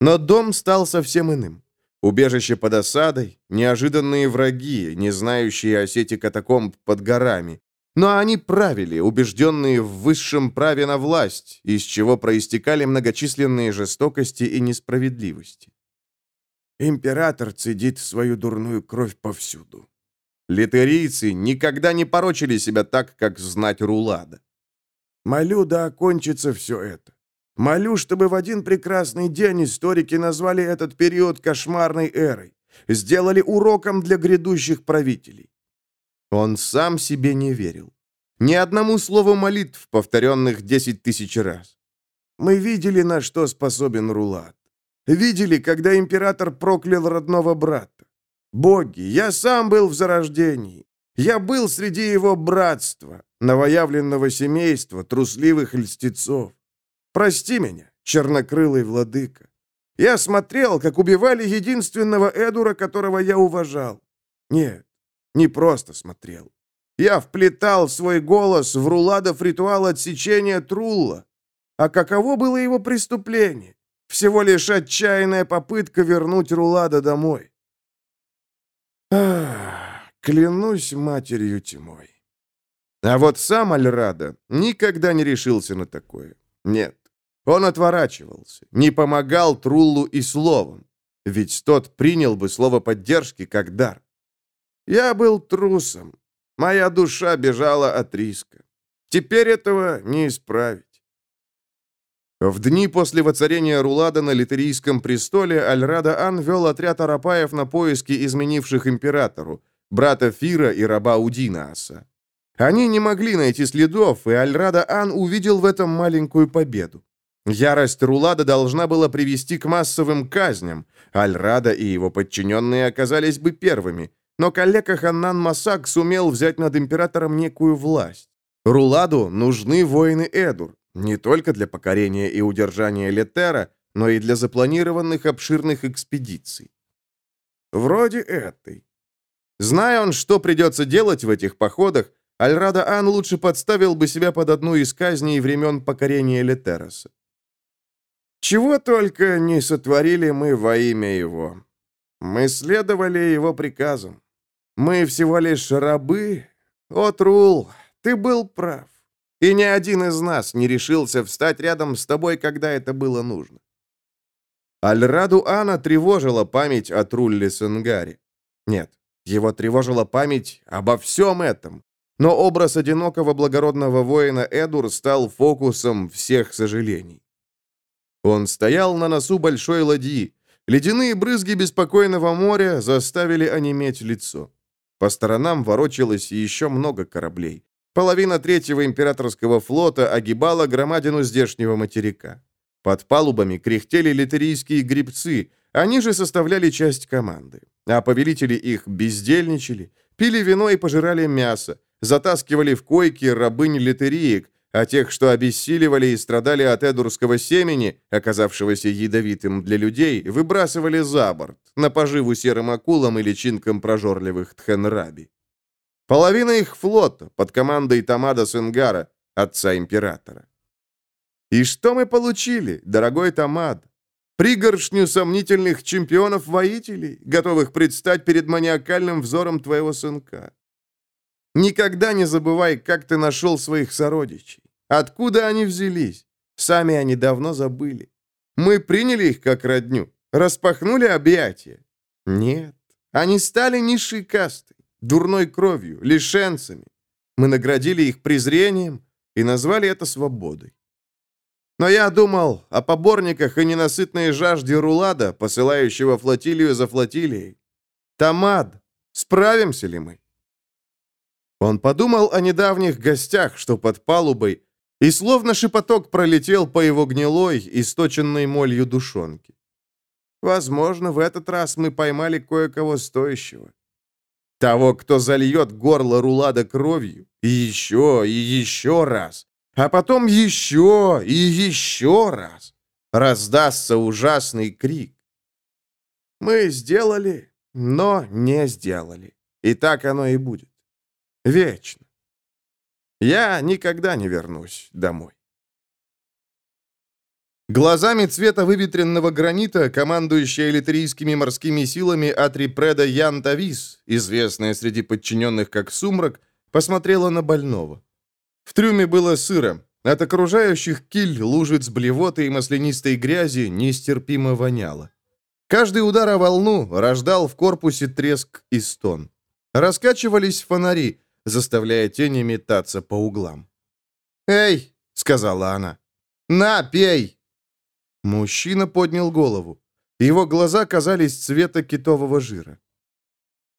Speaker 1: Но дом стал совсем иным. Убежище под осадой, неожиданные враги, не знающие о сети катакомб под горами. Но они правили, убежденные в высшем праве на власть, из чего проистекали многочисленные жестокости и несправедливости. Император цедит свою дурную кровь повсюду. Литерийцы никогда не порочили себя так, как знать Рулада. Молю, да окончится все это. Молю, чтобы в один прекрасный день историки назвали этот период кошмарной эрой, сделали уроком для грядущих правителей. Он сам себе не верил. Ни одному слову молитв, повторенных десять тысяч раз. Мы видели, на что способен Рулад. Видели, когда император проклял родного брата. Боги, я сам был в зарождении. Я был среди его братства, новоявленного семейства, трусливых льстецов. Прости меня, чернокрылый владыка. Я смотрел, как убивали единственного Эдура, которого я уважал. Нет, не просто смотрел. Я вплетал свой голос в Руладов ритуал отсечения Трулла. А каково было его преступление? Всего лишь отчаянная попытка вернуть Рулада домой. Клянусь матерью тьмой. А вот сам Альрада никогда не решился на такое. Нет. Он отворачивался, не помогал Труллу и словом, ведь тот принял бы слово поддержки как дар. Я был трусом. Моя душа бежала от риска. Теперь этого не исправить. В дни после воцарения Рулада на Литерийском престоле Альрада Ан вел отряд арапаев на поиски изменивших императору, брата Фира и раба Удинааса. Они не могли найти следов, и Альрада Ан увидел в этом маленькую победу. Ярость Рулада должна была привести к массовым казням. Альрада и его подчиненные оказались бы первыми, но коллега Ханнан Масак сумел взять над императором некую власть. Руладу нужны воины Эдур, не только для покорения и удержания Летера, но и для запланированных обширных экспедиций. Вроде этой. Зная он, что придется делать в этих походах, Альрада Ан лучше подставил бы себя под одну из казней времен покорения Летероса. Чего только не сотворили мы во имя его. Мы следовали его приказам. Мы всего лишь рабы. О, Трул, ты был прав. И ни один из нас не решился встать рядом с тобой, когда это было нужно. Альраду Ана тревожила память о Трулле Сенгаре. Нет, его тревожила память обо всем этом. Но образ одинокого благородного воина Эдур стал фокусом всех сожалений. Он стоял на носу большой ладьи. Ледяные брызги беспокойного моря заставили онеметь лицо. По сторонам ворочалось еще много кораблей. Половина третьего императорского флота огибала громадину здешнего материка. Под палубами кряхтели литерийские грибцы, они же составляли часть команды. А повелители их бездельничали, пили вино и пожирали мясо, затаскивали в койки рабынь литериек, а тех, что обессиливали и страдали от эдурского семени, оказавшегося ядовитым для людей, выбрасывали за борт, на поживу серым акулам и личинкам прожорливых тхенраби. Половина их флота под командой Тамада Сенгара, отца императора. И что мы получили, дорогой Тамад? Пригоршню сомнительных чемпионов-воителей, готовых предстать перед маниакальным взором твоего сынка. Никогда не забывай, как ты нашел своих сородичей. Откуда они взялись? Сами они давно забыли. Мы приняли их как родню, распахнули объятия. Нет, они стали низшей кастой дурной кровью, лишенцами. Мы наградили их презрением и назвали это свободой. Но я думал о поборниках и ненасытной жажде Рулада, посылающего флотилию за флотилией. Тамад, справимся ли мы? Он подумал о недавних гостях, что под палубой, и словно шепоток пролетел по его гнилой, источенной молью душонке. Возможно, в этот раз мы поймали кое-кого стоящего. Того, кто зальет горло Рулада кровью. И еще, и еще раз. А потом еще, и еще раз. Раздастся ужасный крик. Мы сделали, но не сделали. И так оно и будет. Вечно. Я никогда не вернусь домой. Глазами цвета выветренного гранита, командующая элитрийскими морскими силами Атрипреда Ян Тавис, известная среди подчиненных как Сумрак, посмотрела на больного. В трюме было сыро. От окружающих киль, лужиц блевоты и маслянистой грязи нестерпимо воняло. Каждый удар о волну рождал в корпусе треск и стон. Раскачивались фонари, заставляя тени метаться по углам. «Эй!» — сказала она. «На, пей!» Мужчина поднял голову. Его глаза казались цвета китового жира.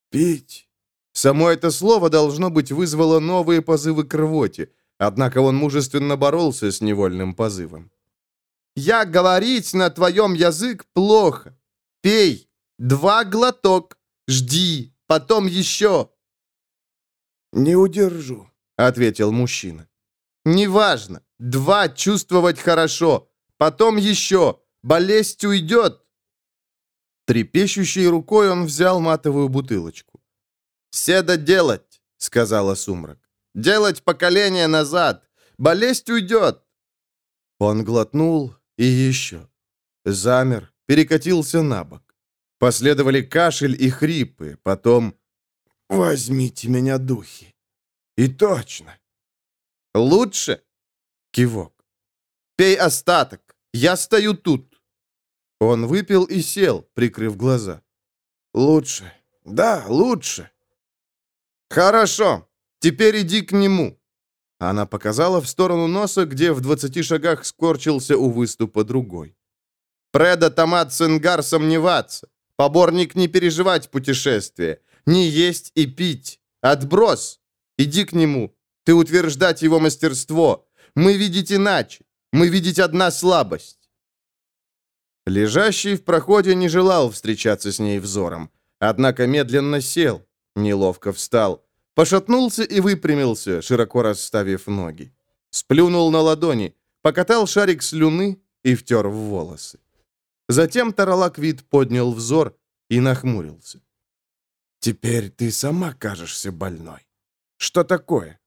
Speaker 1: «Пить!» Само это слово, должно быть, вызвало новые позывы к рвоте, однако он мужественно боролся с невольным позывом. «Я говорить на твоем язык плохо. Пей! Два глоток! Жди! Потом еще!» «Не удержу», — ответил мужчина. «Неважно. Два чувствовать хорошо. Потом еще! Болезнь уйдет!» Трепещущей рукой он взял матовую бутылочку. «Седа делать!» — сказала Сумрак. «Делать поколение назад! Болезнь уйдет!» Он глотнул и еще. Замер, перекатился на бок. Последовали кашель и хрипы, потом «Возьмите меня, духи!» И точно. «Лучше?» Кивок. «Пей остаток. Я стою тут». Он выпил и сел, прикрыв глаза.
Speaker 2: «Лучше. Да, лучше».
Speaker 1: «Хорошо. Теперь иди к нему». Она показала в сторону носа, где в двадцати шагах скорчился у выступа другой. «Преда Томат Сенгар сомневаться. Поборник не переживать путешествие. Не есть и пить. Отброс. Иди к нему. Ты утверждать его мастерство. Мы видеть иначе. Мы видеть одна слабость. Лежащий в проходе не желал встречаться с ней взором. Однако медленно сел, неловко встал, пошатнулся и выпрямился, широко расставив ноги. Сплюнул на ладони, покатал шарик слюны и втер в волосы. Затем Таралак вид поднял взор и нахмурился.
Speaker 2: «Теперь ты сама кажешься больной. Что такое?»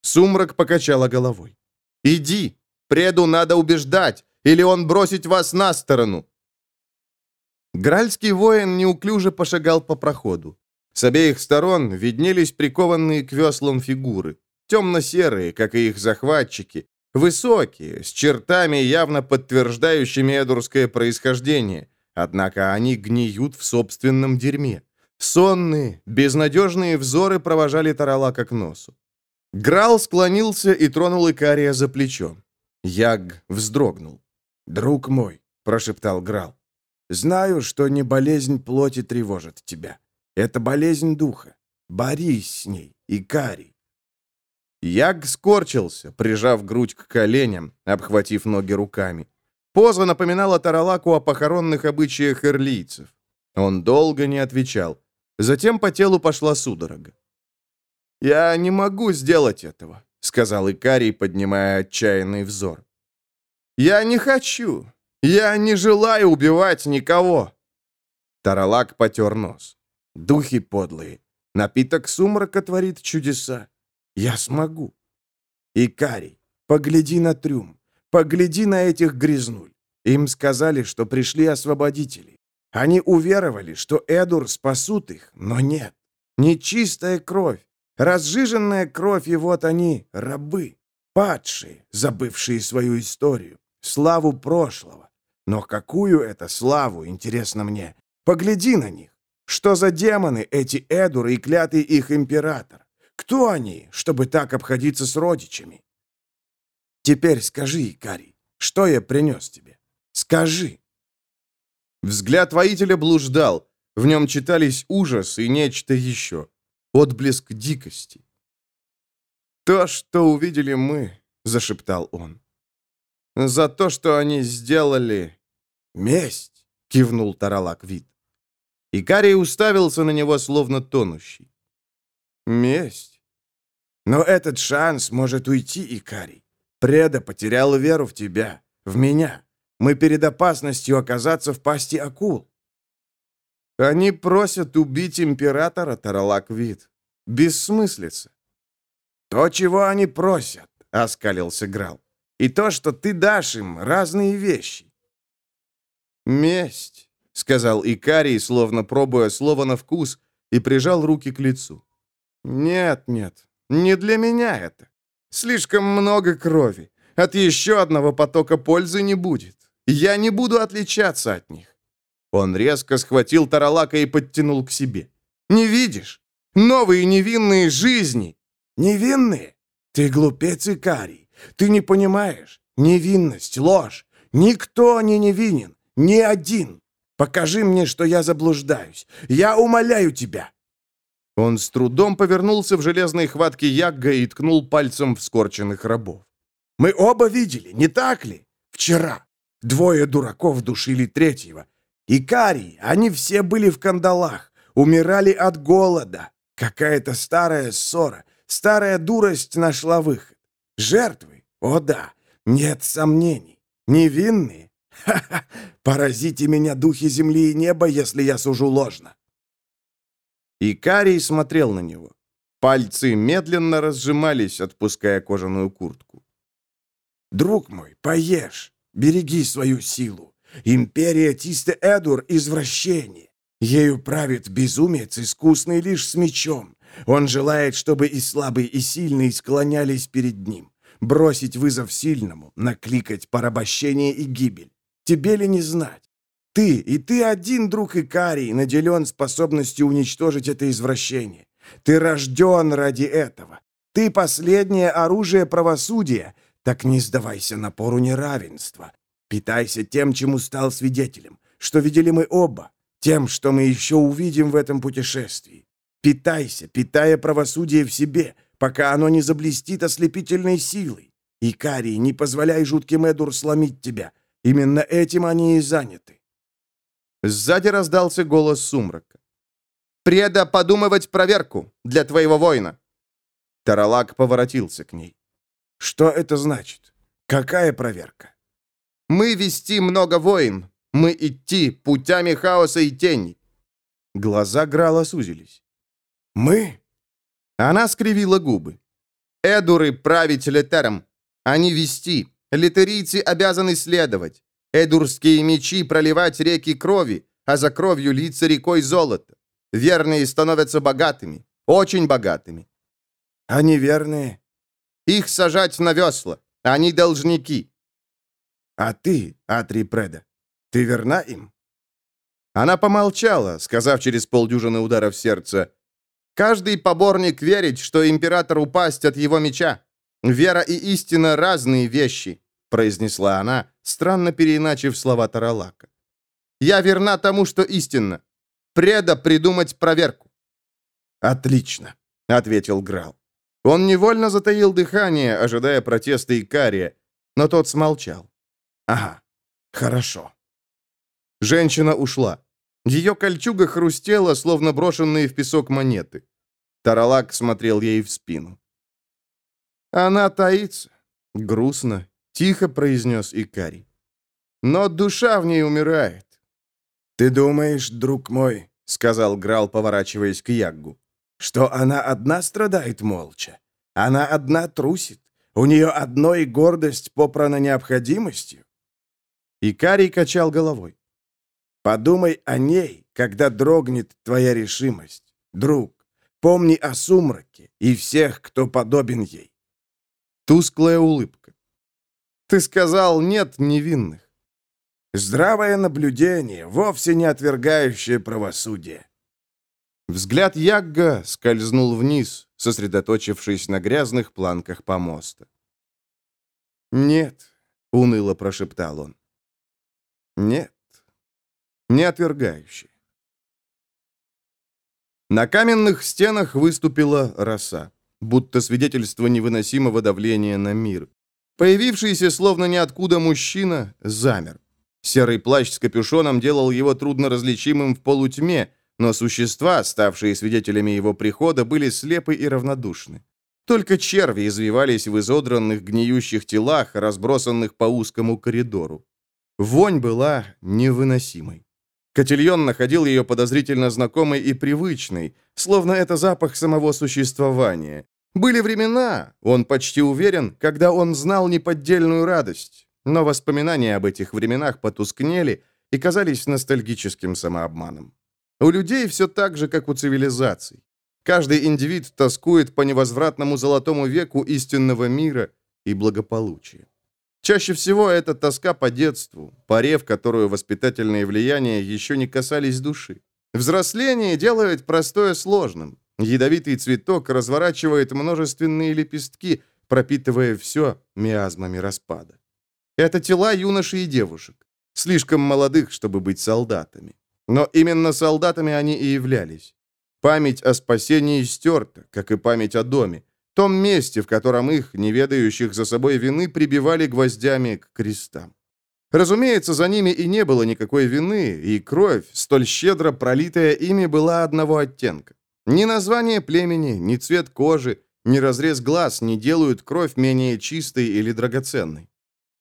Speaker 1: Сумрак покачала головой. «Иди! Преду надо убеждать, или он бросить вас на сторону!» Гральский воин неуклюже пошагал по проходу. С обеих сторон виднелись прикованные к веслам фигуры, темно-серые, как и их захватчики, высокие, с чертами, явно подтверждающими эдурское происхождение, однако они гниют в собственном дерьме. Сонные, безнадежные взоры провожали Таралака к носу. Грал склонился и тронул Икария за плечо. Яг вздрогнул.
Speaker 2: «Друг мой», — прошептал Грал, — «знаю, что не болезнь плоти тревожит тебя. Это болезнь духа. Борись с ней, Икарий».
Speaker 1: Яг скорчился, прижав грудь к коленям, обхватив ноги руками. Поза напоминала Таралаку о похоронных обычаях эрлийцев. Он долго не отвечал. Затем по телу пошла судорога. «Я не могу сделать этого», — сказал Икарий, поднимая отчаянный взор. «Я не хочу. Я не желаю убивать никого». Таралак потер нос. «Духи подлые. Напиток сумрака творит чудеса. Я смогу». «Икарий, погляди на трюм. Погляди на этих грязнуль. Им сказали, что пришли освободители. Они уверовали, что Эдур спасут их, но нет. Нечистая кровь. Разжиженная кровь, и вот они, рабы, падшие, забывшие свою историю, славу прошлого. Но какую это славу, интересно мне? Погляди на них. Что за демоны эти Эдуры и клятый их император? Кто они, чтобы так обходиться с родичами? Теперь скажи, Икарий, что я принес тебе? Скажи. Взгляд воителя блуждал. В нем читались ужас и нечто еще отблеск дикости. «То, что увидели мы», — зашептал он. «За то, что они сделали...» «Месть!» — кивнул Таралак вид. Икарий уставился на него, словно тонущий. «Месть? Но этот шанс может уйти, Икарий. Преда потерял веру в тебя, в меня. Мы перед опасностью оказаться в пасти акул. Они просят убить императора, Таралаквит. Бессмыслица. То, чего они просят, — оскалился Грал. И то, что ты дашь им, разные вещи. «Месть», — сказал Икарий, словно пробуя слово на вкус, и прижал руки к лицу. «Нет, нет, не для меня это. Слишком много крови. От еще одного потока пользы не будет. Я не буду отличаться от них. Он резко схватил Таралака и подтянул к себе. «Не видишь? Новые невинные жизни!» «Невинные? Ты глупец и карий. Ты не понимаешь. Невинность, ложь. Никто не невинен. Ни один. Покажи мне, что я заблуждаюсь. Я умоляю тебя!» Он с трудом повернулся в железной хватке Ягга и ткнул пальцем в скорченных рабов. «Мы оба видели, не так ли? Вчера. Двое дураков душили третьего. Икарий, они все были в кандалах, умирали от голода. Какая-то старая ссора, старая дурость нашла выход. Жертвы? О да, нет сомнений. Невинные? Ха-ха, поразите меня, духи земли и неба, если я сужу ложно. Икарий смотрел на него. Пальцы медленно разжимались, отпуская кожаную куртку. «Друг мой, поешь, береги свою силу. Империя Тисте-Эдур — извращение. Ею правит безумец, искусный лишь с мечом. Он желает, чтобы и слабый, и сильный склонялись перед ним.
Speaker 2: бросить вызов сильному, накликать порабощение и гибель. Тебе ли не знать? Ты и ты один, друг Икарий, наделен способностью уничтожить это извращение. Ты рожден ради этого. Ты последнее оружие правосудия. Так не сдавайся напору неравенства. Питайся тем, чему стал свидетелем, что видели мы оба, тем, что мы еще увидим в этом путешествии. Питайся, питая правосудие в себе, пока оно не заблестит ослепительной силой. Икарий, не позволяй жутким Эдур сломить тебя. Именно этим они и заняты.
Speaker 1: Сзади раздался голос сумрака. «Преда подумывать проверку для твоего воина!» Таралак поворотился к ней.
Speaker 2: «Что это значит? Какая проверка?»
Speaker 1: «Мы вести много воин. Мы идти путями хаоса и тени». Глаза Грала сузились.
Speaker 2: «Мы?»
Speaker 1: Она скривила губы. «Эдуры править летером. Они вести. Литерийцы обязаны следовать. Эдурские мечи проливать реки крови, а за кровью литься рекой золота. Верные становятся богатыми, очень богатыми.
Speaker 2: А неверные?
Speaker 1: Их сажать на весла. Они должники.
Speaker 2: А ты, Атри Преда, ты верна им?
Speaker 1: Она помолчала, сказав через полдюжины ударов сердца, «Каждый поборник верить, что император упасть от его меча. Вера и истина — разные вещи произнесла она, странно переиначив слова Таралака. «Я верна тому, что истинно. Преда придумать проверку».
Speaker 2: «Отлично», — ответил Грал.
Speaker 1: Он невольно затаил дыхание, ожидая протеста Икария, но тот смолчал.
Speaker 2: «Ага, хорошо».
Speaker 1: Женщина ушла. Ее кольчуга хрустела, словно брошенные в песок монеты. Таралак смотрел ей в спину. «Она таится. Грустно Тихо произнес Икарий. Но душа в ней умирает.
Speaker 2: «Ты думаешь, друг мой, — сказал Грал, поворачиваясь к Яггу, — что она одна страдает молча? Она одна трусит? У нее одной гордость попрана необходимостью?»
Speaker 1: Икарий качал головой.
Speaker 2: «Подумай о ней, когда дрогнет твоя решимость. Друг, помни о сумраке и всех, кто подобен ей».
Speaker 1: Тусклая улыбка. Ты сказал, нет невинных.
Speaker 2: Здравое наблюдение, вовсе не отвергающее правосудие.
Speaker 1: Взгляд Ягга скользнул вниз, сосредоточившись на грязных планках помоста. «Нет», — уныло прошептал он. «Нет, не отвергающее». На каменных стенах выступила роса, будто свидетельство невыносимого давления на мир. Появившийся словно ниоткуда мужчина замер. Серый плащ с капюшоном делал его трудно различимым в полутьме, но существа, ставшие свидетелями его прихода, были слепы и равнодушны. Только черви извивались в изодранных гниющих телах, разбросанных по узкому коридору. Вонь была невыносимой. Котельон находил ее подозрительно знакомой и привычной, словно это запах самого существования. Были времена, он почти уверен, когда он знал неподдельную радость, но воспоминания об этих временах потускнели и казались ностальгическим самообманом. У людей все так же, как у цивилизаций. Каждый индивид тоскует по невозвратному золотому веку истинного мира и благополучия. Чаще всего это тоска по детству, поре, в которую воспитательные влияния еще не касались души. Взросление делает простое сложным. Ядовитый цветок разворачивает множественные лепестки, пропитывая все миазмами распада. Это тела юношей и девушек, слишком молодых, чтобы быть солдатами. Но именно солдатами они и являлись. Память о спасении стерта, как и память о доме, том месте, в котором их, неведающих за собой вины, прибивали гвоздями к крестам. Разумеется, за ними и не было никакой вины, и кровь, столь щедро пролитая ими, была одного оттенка. Ни название племени, ни цвет кожи, ни разрез глаз не делают кровь менее чистой или драгоценной.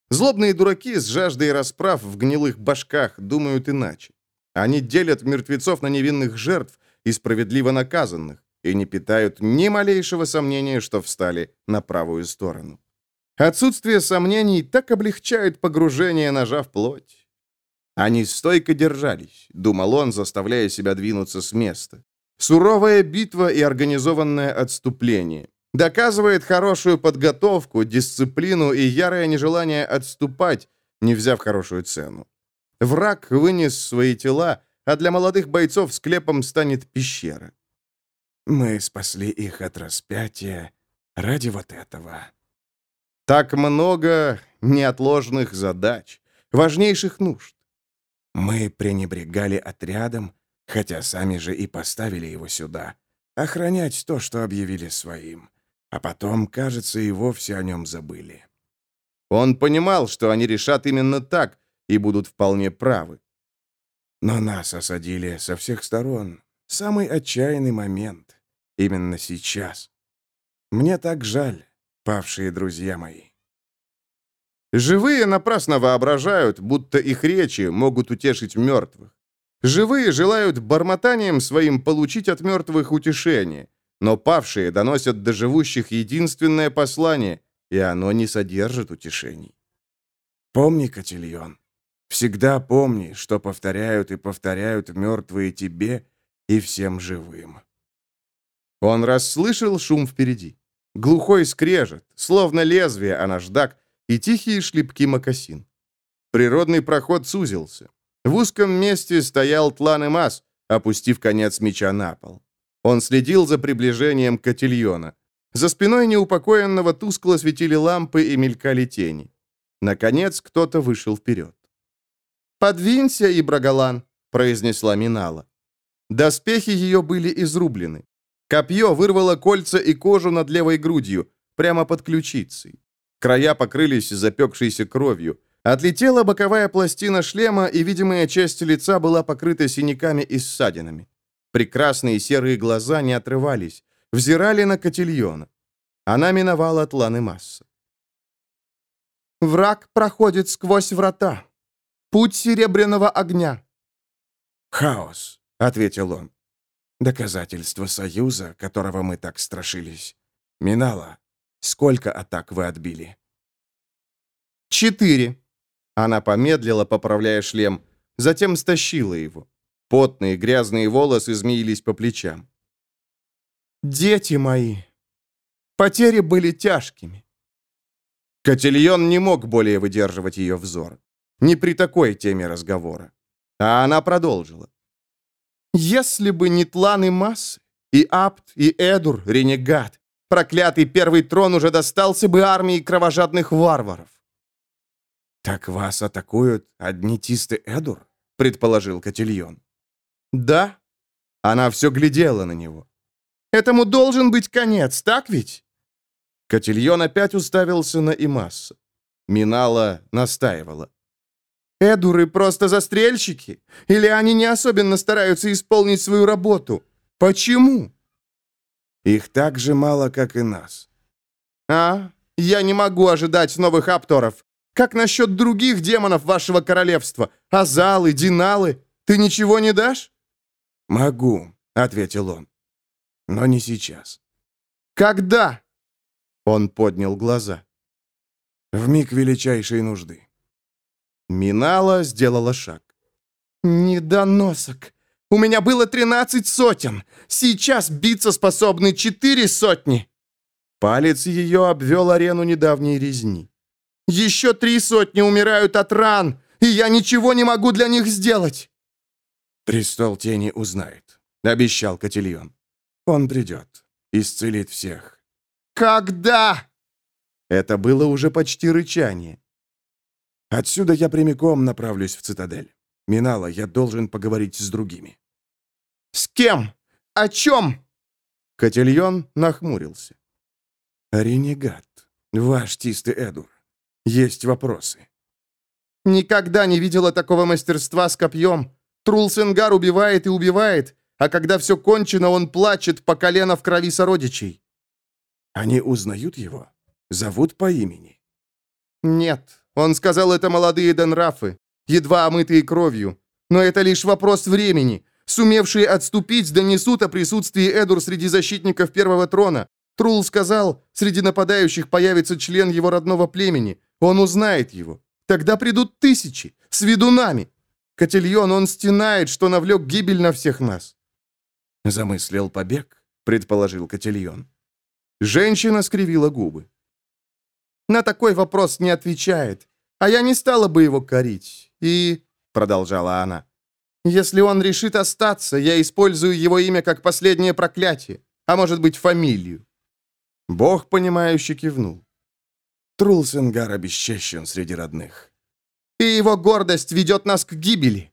Speaker 1: Злобные дураки с жаждой расправ в гнилых башках думают иначе. Они делят мертвецов на невинных жертв и справедливо наказанных, и не питают ни малейшего сомнения, что встали на правую сторону. Отсутствие сомнений так облегчает погружение ножа в плоть. Они стойко держались, думал он, заставляя себя двинуться с места. Суровая битва и организованное отступление. Доказывает хорошую подготовку, дисциплину и ярое нежелание отступать, не взяв хорошую цену. Враг вынес свои тела, а для молодых бойцов склепом станет пещера.
Speaker 2: Мы спасли их от распятия ради вот этого.
Speaker 1: Так много неотложных задач, важнейших нужд.
Speaker 2: Мы пренебрегали отрядом, хотя сами же и поставили его сюда. Охранять то, что объявили своим. А потом, кажется, и вовсе о нем забыли.
Speaker 1: Он понимал, что они решат именно так и будут вполне правы.
Speaker 2: Но нас осадили со всех сторон. Самый отчаянный момент. Именно сейчас. Мне так жаль, павшие друзья мои.
Speaker 1: Живые напрасно воображают, будто их речи могут утешить мертвых. Живые желают бормотанием своим получить от мертвых утешение, но павшие доносят до живущих единственное послание, и оно не содержит утешений.
Speaker 2: Помни, Котильон, всегда помни, что повторяют и повторяют мертвые тебе и всем живым.
Speaker 1: Он расслышал шум впереди. Глухой скрежет, словно лезвие, а наждак, и тихие шлепки мокасин. Природный проход сузился. В узком месте стоял Тлан и Мас, опустив конец меча на пол. Он следил за приближением котельона. За спиной неупокоенного тускло светили лампы и мелькали тени. Наконец кто-то вышел вперед. «Подвинься, Ибрагалан», — произнесла Минала. Доспехи ее были изрублены. Копье вырвало кольца и кожу над левой грудью, прямо под ключицей. Края покрылись запекшейся кровью. Отлетела боковая пластина шлема, и видимая часть лица была покрыта синяками и ссадинами. Прекрасные серые глаза не отрывались, взирали на котельона. Она миновала тланы масса. «Враг проходит сквозь врата. Путь серебряного огня».
Speaker 2: «Хаос», — ответил он. «Доказательство союза, которого мы так страшились. Минало. Сколько атак вы отбили?»
Speaker 1: «Четыре». Она помедлила, поправляя шлем, затем стащила его. Потные грязные волосы змеились по плечам. «Дети мои! Потери были тяжкими!» Котельон не мог более выдерживать ее взор. Не при такой теме разговора. А она продолжила. «Если бы не тланы массы, и Апт, и Эдур, ренегат, проклятый первый трон уже достался бы армии кровожадных варваров».
Speaker 2: «Так вас атакуют одни тисты Эдур?» — предположил Котельон.
Speaker 1: «Да». Она все глядела на него. «Этому должен быть конец, так ведь?» Котельон опять уставился на Имасса. Минала настаивала. «Эдуры просто застрельщики? Или они не особенно стараются исполнить свою работу? Почему?»
Speaker 2: «Их так же мало, как и нас».
Speaker 1: «А, я не могу ожидать новых апторов. Как насчет других демонов вашего королевства? Азалы, Диналы? Ты ничего не дашь?»
Speaker 2: «Могу», — ответил он. «Но не сейчас».
Speaker 1: «Когда?» Он поднял глаза.
Speaker 2: «В миг величайшей нужды».
Speaker 1: Минала сделала шаг. «Недоносок! У меня было тринадцать сотен! Сейчас биться способны четыре сотни!» Палец ее обвел арену недавней резни. «Еще три сотни умирают от ран, и я ничего не могу для них сделать!»
Speaker 2: «Престол тени узнает», — обещал Котильон. «Он придет, исцелит всех».
Speaker 1: «Когда?» Это было уже почти рычание.
Speaker 2: «Отсюда я прямиком направлюсь в цитадель. Минала, я должен поговорить с другими».
Speaker 1: «С кем? О чем?» Котильон нахмурился.
Speaker 2: «Ренегат, ваш Тисты Эдур. Есть вопросы».
Speaker 1: «Никогда не видела такого мастерства с копьем. Трулсенгар убивает и убивает, а когда все кончено, он плачет по колено в крови сородичей».
Speaker 2: «Они узнают его? Зовут по имени?»
Speaker 1: «Нет, он сказал это молодые Денрафы, едва омытые кровью. Но это лишь вопрос времени. Сумевшие отступить донесут о присутствии Эдур среди защитников Первого Трона. Трул сказал, среди нападающих появится член его родного племени. Он узнает его. Тогда придут тысячи, с ведунами. Котельон, он стенает, что навлек гибель на всех нас.
Speaker 2: Замыслил побег, предположил Котельон.
Speaker 1: Женщина скривила губы. «На такой вопрос не отвечает, а я не стала бы его корить. И...» — продолжала она. «Если он решит остаться, я использую его имя как последнее проклятие, а может быть, фамилию». Бог, понимающе кивнул.
Speaker 2: Трулсенгар обесчещен среди родных.
Speaker 1: «И его гордость ведет нас к гибели!»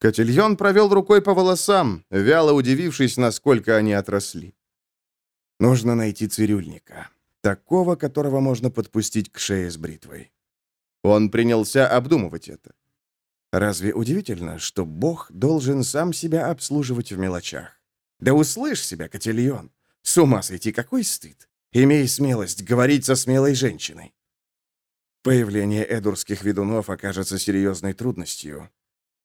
Speaker 1: Котельон провел рукой по волосам, вяло удивившись, насколько они отросли.
Speaker 2: Нужно найти цирюльника. Такого, которого можно подпустить к шее с бритвой.
Speaker 1: Он принялся обдумывать это.
Speaker 2: Разве удивительно, что Бог должен сам себя обслуживать в мелочах? Да услышь себя, Котельон. С ума сойти, какой стыд. Имей смелость говорить со смелой женщиной. Появление эдурских ведунов окажется серьезной трудностью.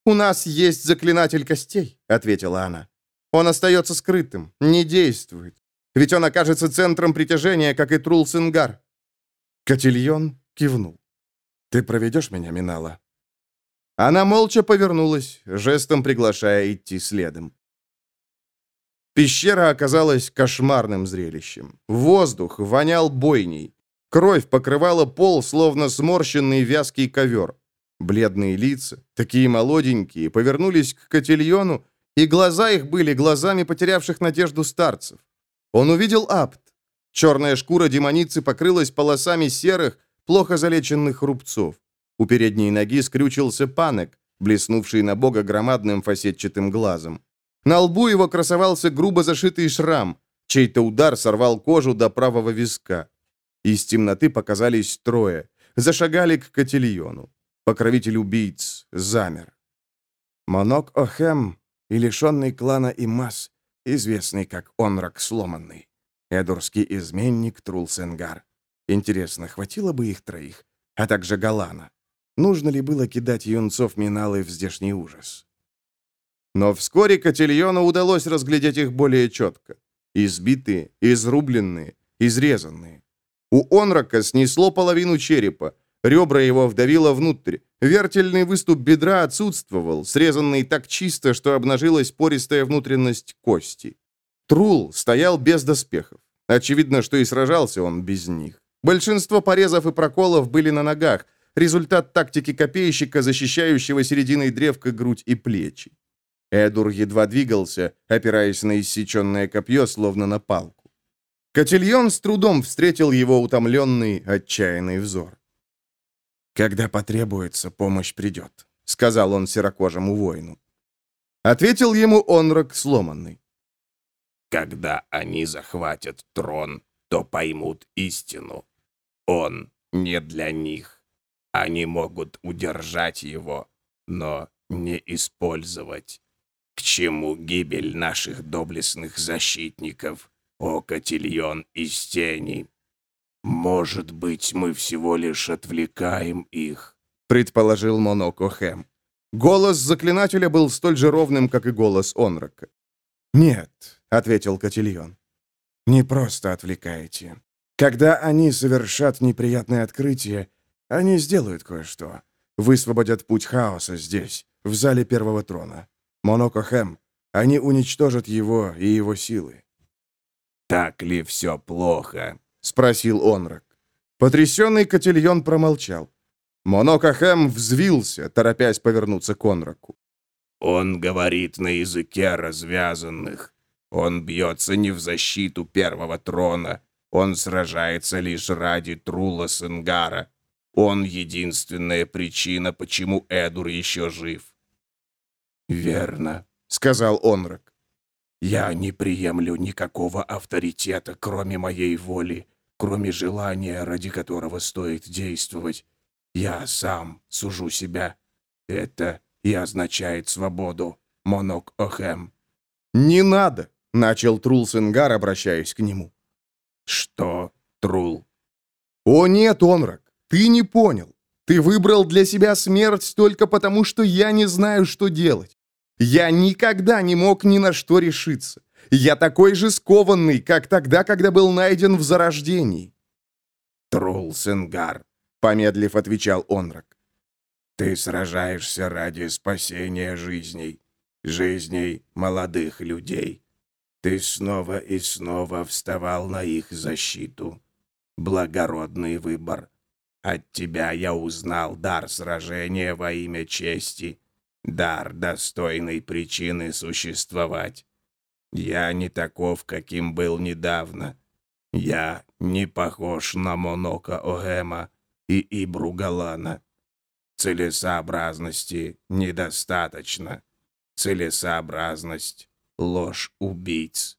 Speaker 1: «У нас есть заклинатель костей», — ответила она. «Он остается скрытым, не действует. Ведь он окажется центром притяжения, как и Трулсенгар». Котильон кивнул.
Speaker 2: «Ты проведешь меня, Минала?»
Speaker 1: Она молча повернулась, жестом приглашая идти следом. Пещера оказалась кошмарным зрелищем. Воздух вонял бойней. Кровь покрывала пол, словно сморщенный вязкий ковер. Бледные лица, такие молоденькие, повернулись к котельону, и глаза их были глазами потерявших надежду старцев. Он увидел Апт. Черная шкура демоницы покрылась полосами серых, плохо залеченных рубцов. У передней ноги скрючился панек, блеснувший на бога громадным фасетчатым глазом. На лбу его красовался грубо зашитый шрам. Чей-то удар сорвал кожу до правого виска. Из темноты показались трое. Зашагали к котельону. Покровитель убийц замер.
Speaker 2: Монок Охем и лишенный клана Имас известный как Онрак Сломанный. Эдурский изменник Трулсенгар. Интересно, хватило бы их троих, а также Галана? Нужно ли было кидать юнцов Миналы в здешний ужас?
Speaker 1: Но вскоре Котельону удалось разглядеть их более четко. Избитые, изрубленные, изрезанные. У Онрака снесло половину черепа, ребра его вдавило внутрь, Вертельный выступ бедра отсутствовал, срезанный так чисто, что обнажилась пористая внутренность кости. Трул стоял без доспехов. Очевидно, что и сражался он без них. Большинство порезов и проколов были на ногах, результат тактики копейщика, защищающего серединой древка грудь и плечи. Эдур едва двигался, опираясь на иссеченное копье, словно на палку. Котельон с трудом встретил его утомленный, отчаянный взор.
Speaker 2: «Когда потребуется, помощь придет», — сказал он серокожему воину.
Speaker 1: Ответил ему Онрак сломанный.
Speaker 3: «Когда они захватят трон, то поймут истину. Он не для них. Они могут удержать его, но не использовать. К чему гибель наших доблестных защитников, о Котильон из тени?» «Может быть, мы всего лишь отвлекаем их», —
Speaker 1: предположил Моноко Хэм. Голос заклинателя был столь же ровным, как и голос Онрака.
Speaker 2: «Нет», — ответил Котильон. «Не просто отвлекаете. Когда они совершат неприятное открытие, они сделают кое-что. Высвободят путь хаоса здесь, в зале Первого Трона. Моноко Хэм, они уничтожат его и его силы».
Speaker 3: «Так ли все плохо?»
Speaker 1: — спросил Онрак. Потрясенный Котельон промолчал. Монокахэм взвился, торопясь повернуться к Онраку.
Speaker 3: «Он говорит на языке развязанных. Он бьется не в защиту первого трона. Он сражается лишь ради Трула Сенгара. Он единственная причина, почему Эдур еще жив».
Speaker 2: «Верно», — сказал Онрак. «Я не приемлю никакого авторитета, кроме моей воли кроме желания, ради которого стоит действовать. Я сам сужу себя. Это и означает свободу, Монок Охем.
Speaker 1: «Не надо!» — начал Трул Сенгар, обращаясь к нему.
Speaker 2: «Что, Трул?»
Speaker 1: «О нет, Онрак, ты не понял. Ты выбрал для себя смерть только потому, что я не знаю, что делать. Я никогда не мог ни на что решиться. Я такой же скованный, как тогда, когда был найден в зарождении».
Speaker 2: «Трул Сенгар», — помедлив отвечал Онрак. «Ты сражаешься ради спасения жизней, жизней молодых людей.
Speaker 3: Ты снова и снова вставал на их защиту. Благородный выбор. От тебя я узнал дар сражения во имя чести, дар достойной причины существовать. Я не таков, каким был недавно. Я не похож на Монока Огема и Ибру Галана. Целесообразности недостаточно. Целесообразность — ложь убийц.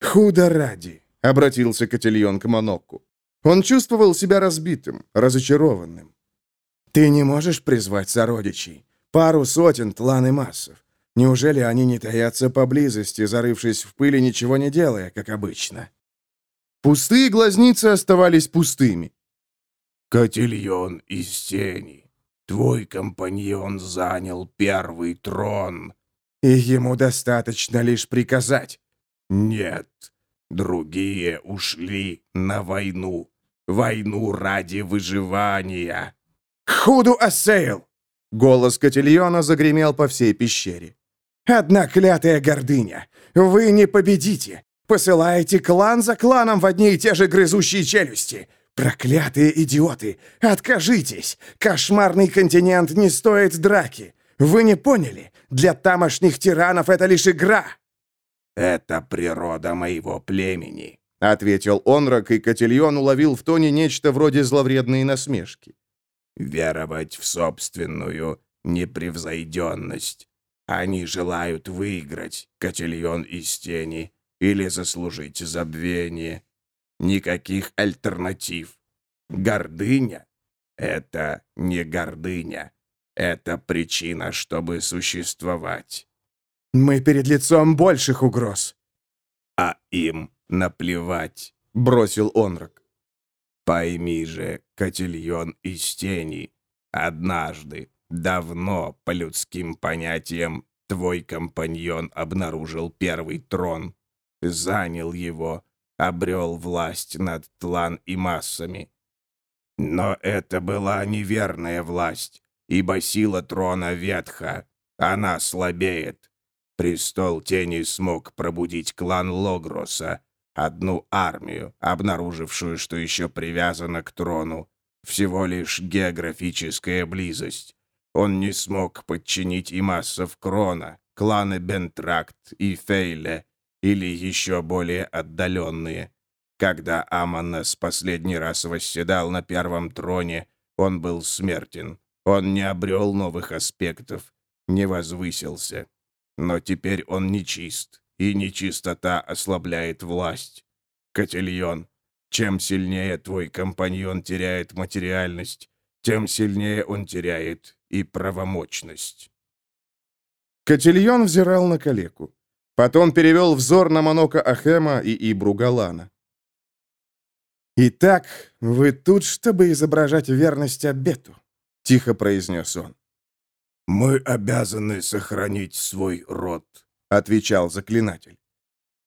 Speaker 1: «Худо ради!» — обратился Котельон к Моноку. Он чувствовал себя разбитым, разочарованным. «Ты не можешь призвать сородичей? Пару сотен тлан и массов. Неужели они не таятся поблизости, зарывшись в пыли, ничего не делая, как обычно?» Пустые глазницы оставались пустыми.
Speaker 3: «Котильон из тени. Твой компаньон занял первый трон».
Speaker 1: «И ему достаточно лишь приказать».
Speaker 3: «Нет, другие ушли на войну. Войну ради выживания».
Speaker 1: «Худу Ассейл!» Голос Котильона загремел по всей пещере. «Одна клятая гордыня! Вы не победите! Посылаете клан за кланом в одни и те же грызущие челюсти! Проклятые идиоты! Откажитесь! Кошмарный континент не стоит драки! Вы не поняли? Для тамошних тиранов это лишь игра!»
Speaker 3: «Это природа моего племени», —
Speaker 1: ответил Онрак, и Котельон уловил в тоне нечто вроде зловредной насмешки.
Speaker 3: «Веровать в собственную непревзойденность. Они желают выиграть, Котельон из тени, или заслужить забвение. Никаких альтернатив. Гордыня — это не гордыня. Это причина, чтобы существовать.
Speaker 1: Мы перед лицом больших угроз.
Speaker 3: А им наплевать,
Speaker 1: бросил Онрак.
Speaker 3: Пойми же, Котельон из тени, однажды Давно, по людским понятиям, твой компаньон обнаружил первый трон, занял его, обрел власть над тлан и массами. Но это была неверная власть, ибо сила трона ветха, она слабеет. Престол тени смог пробудить клан Логроса, одну армию, обнаружившую, что еще привязана к трону. Всего лишь географическая близость. Он не смог подчинить и массов Крона, кланы Бентракт и Фейле, или еще более отдаленные. Когда Аманес последний раз восседал на первом троне, он был смертен. Он не обрел новых аспектов, не возвысился. Но теперь он нечист, и нечистота ослабляет власть. Котельон, чем сильнее твой компаньон теряет материальность, тем сильнее он теряет и правомочность.
Speaker 1: Котельон взирал на калеку. Потом перевел взор на Монока Ахема и Ибру Галана. «Итак, вы тут, чтобы изображать верность обету», — тихо произнес он.
Speaker 3: «Мы обязаны сохранить свой род», —
Speaker 1: отвечал заклинатель.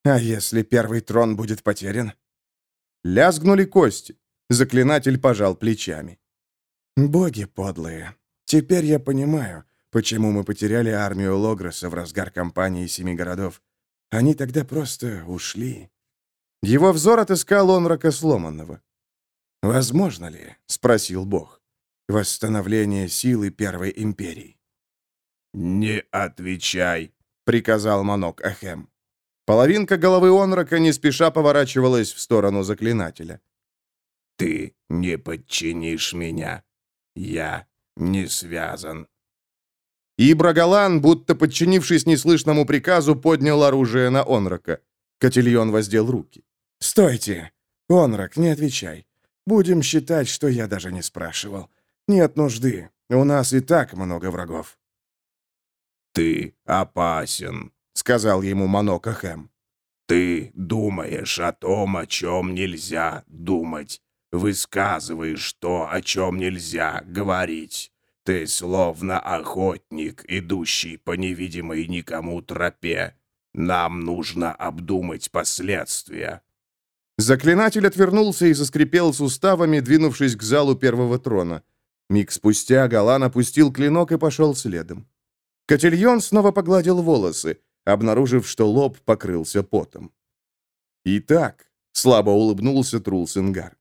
Speaker 1: «А если первый трон будет потерян?» Лязгнули кости. Заклинатель пожал плечами. «Боги подлые. Теперь я понимаю, почему мы потеряли армию Логроса в разгар кампании Семи Городов. Они тогда просто ушли». Его взор отыскал он Сломанного. «Возможно ли, — спросил Бог, — восстановление силы Первой Империи?»
Speaker 3: «Не отвечай», —
Speaker 1: приказал Манок Ахем. Половинка головы Онрака не спеша поворачивалась в сторону заклинателя.
Speaker 3: «Ты не подчинишь меня. Я не связан».
Speaker 1: И Брагалан, будто подчинившись неслышному приказу, поднял оружие на Онрака. Котельон воздел руки. «Стойте! Онрак, не отвечай. Будем считать, что я даже не спрашивал. Нет нужды. У нас и так много врагов».
Speaker 3: «Ты опасен», — сказал ему Манока Хэм. «Ты думаешь о том, о чем нельзя думать. Высказываешь то, о чем нельзя говорить. Ты словно охотник, идущий по невидимой никому тропе. Нам нужно обдумать последствия».
Speaker 1: Заклинатель отвернулся и заскрипел суставами, двинувшись к залу первого трона. Миг спустя Галан опустил клинок и пошел следом. Котельон снова погладил волосы. обнаружив, что лоб покрылся потом. «Итак», — слабо улыбнулся Трулсенгар, —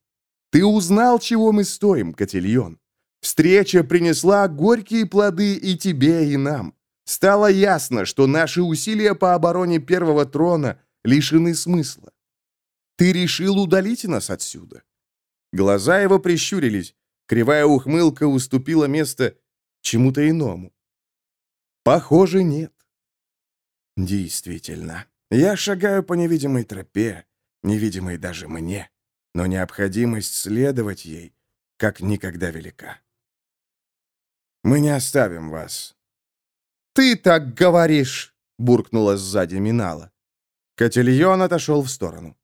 Speaker 1: «ты узнал, чего мы стоим, Котельон. Встреча принесла горькие плоды и тебе, и нам. Стало ясно, что наши усилия по обороне Первого Трона лишены смысла. Ты решил удалить нас отсюда?» Глаза его прищурились, кривая ухмылка уступила место чему-то иному. «Похоже, нет». «Действительно, я шагаю по невидимой тропе, невидимой даже мне, но необходимость следовать ей как никогда велика. Мы не оставим вас». «Ты так говоришь!» — буркнула сзади Минала. Котельон отошел в сторону.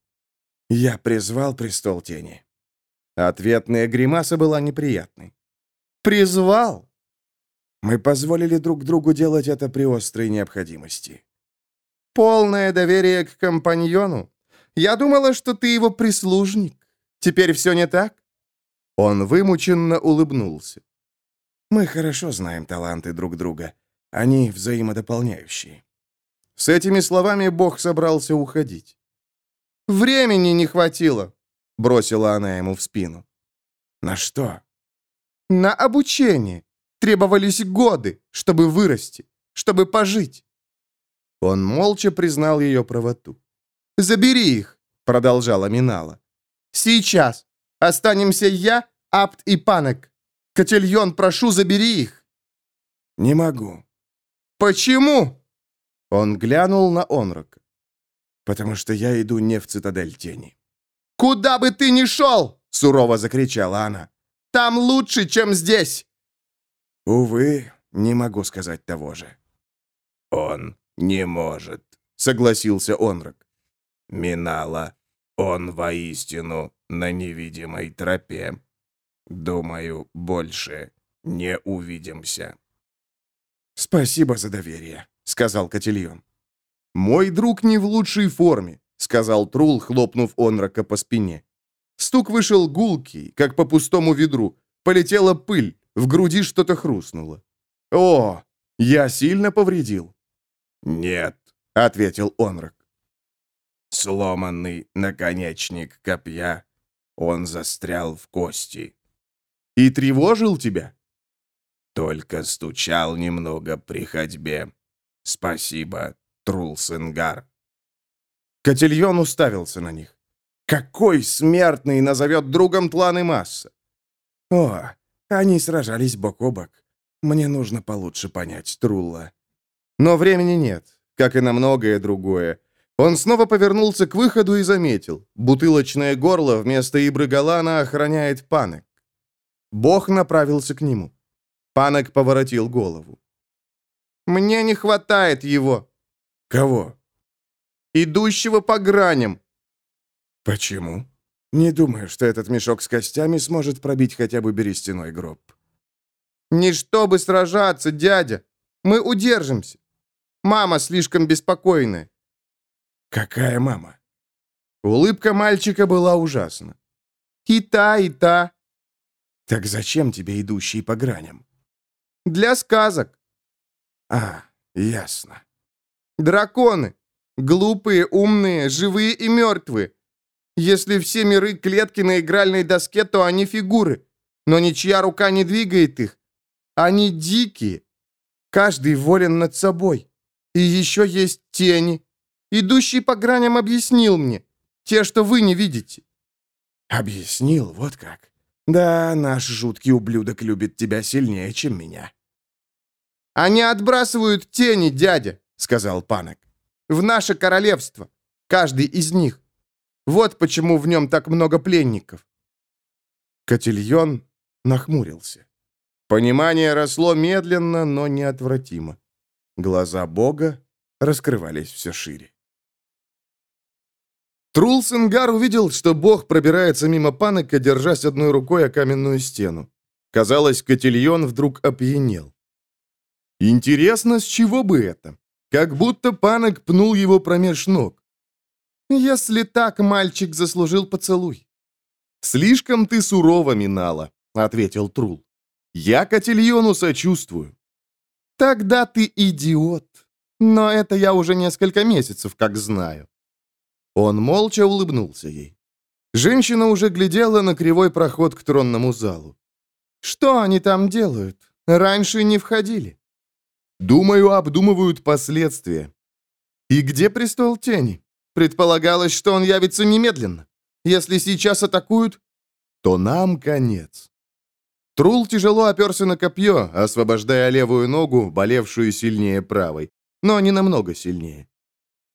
Speaker 1: «Я призвал престол тени». Ответная гримаса была неприятной. «Призвал?» Мы позволили друг другу делать это при острой необходимости. «Полное доверие к компаньону? Я думала, что ты его прислужник. Теперь все не так?» Он вымученно улыбнулся. «Мы хорошо знаем таланты друг друга. Они взаимодополняющие». С этими словами Бог собрался уходить. «Времени не хватило», — бросила она ему в спину. «На что?» «На обучение. Требовались годы, чтобы вырасти, чтобы пожить». Он молча признал ее правоту. «Забери их», — продолжала Минала. «Сейчас. Останемся я, Апт и Панек. Котельон, прошу, забери их». «Не могу». «Почему?» Он глянул на Онрока. «Потому что я иду не в цитадель тени». «Куда бы ты ни шел!» — сурово закричала она. «Там лучше, чем здесь!» «Увы, не могу сказать того же».
Speaker 3: «Он не может», —
Speaker 1: согласился Онрак.
Speaker 3: «Минала, он воистину на невидимой тропе. Думаю, больше не увидимся».
Speaker 1: «Спасибо за доверие», — сказал Котельон. «Мой друг не в лучшей форме», — сказал Трул, хлопнув Онрака по спине. Стук вышел гулкий, как по пустому ведру. Полетела пыль, в груди что-то хрустнуло. «О, я сильно повредил?»
Speaker 3: «Нет», —
Speaker 1: ответил Онрак.
Speaker 3: «Сломанный наконечник копья. Он застрял в кости».
Speaker 1: «И тревожил тебя?»
Speaker 3: «Только стучал немного при ходьбе. Спасибо, Трулсенгар».
Speaker 1: Котельон уставился на них. «Какой смертный назовет другом Тланы Масса?» «О, они сражались бок о бок. Мне нужно получше понять Трулла». Но времени нет, как и на многое другое. Он снова повернулся к выходу и заметил. Бутылочное горло вместо Ибры Галана охраняет Панек. Бог направился к нему. Панек поворотил голову. «Мне не хватает его». «Кого?» «Идущего по граням». «Почему?» «Не думаю, что этот мешок с костями сможет пробить хотя бы берестяной гроб». «Не чтобы сражаться, дядя. Мы удержимся. Мама слишком беспокойная». «Какая мама?» Улыбка мальчика была ужасна. «И та, и та». «Так зачем тебе идущие по граням?» «Для сказок». «А, ясно». «Драконы. Глупые, умные, живые и мертвые. Если все миры клетки на игральной доске, то они фигуры. Но ничья рука не двигает их. Они дикие. Каждый волен над собой. И еще есть тени. Идущий по граням объяснил мне. Те, что вы не видите. Объяснил, вот как. Да, наш жуткий ублюдок любит тебя сильнее, чем меня. Они отбрасывают тени, дядя, сказал Панок. В наше королевство. Каждый из них. Вот почему в нем так много пленников. Котельон нахмурился. Понимание росло медленно, но неотвратимо. Глаза Бога раскрывались все шире. Трулсенгар увидел, что Бог пробирается мимо Панека, держась одной рукой о каменную стену. Казалось, Котельон вдруг опьянел. Интересно, с чего бы это? Как будто Панек пнул его промеж ног. «Если так, мальчик заслужил поцелуй». «Слишком ты сурова, Минала», — ответил Трул. «Я Котельону сочувствую. «Тогда ты идиот». Но это я уже несколько месяцев как знаю». Он молча улыбнулся ей. Женщина уже глядела на кривой проход к тронному залу. «Что они там делают? Раньше не входили». «Думаю, обдумывают последствия». «И где престол тени? Предполагалось, что он явится немедленно. Если сейчас атакуют, то нам конец». Трул тяжело оперся на копье, освобождая левую ногу, болевшую сильнее правой, но не намного сильнее.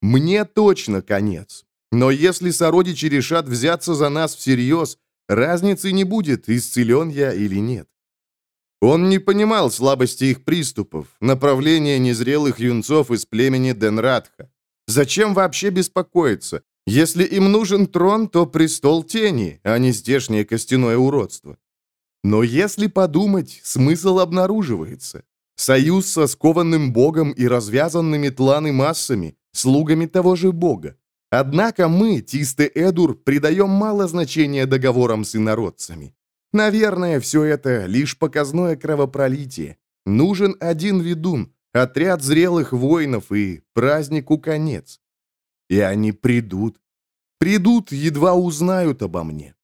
Speaker 1: «Мне точно конец. Но если сородичи решат взяться за нас всерьез, разницы не будет, исцелен я или нет. Он не понимал слабости их приступов, направления незрелых юнцов из племени Денрадха. Зачем вообще беспокоиться? Если им нужен трон, то престол тени, а не здешнее костяное уродство. Но если подумать, смысл обнаруживается. Союз со скованным богом и развязанными тланы массами, слугами того же бога. Однако мы, Тисты Эдур, придаем мало значения договорам с инородцами. Наверное, все это лишь показное кровопролитие. Нужен один ведун, отряд зрелых воинов и празднику конец. И они придут. Придут, едва узнают обо мне.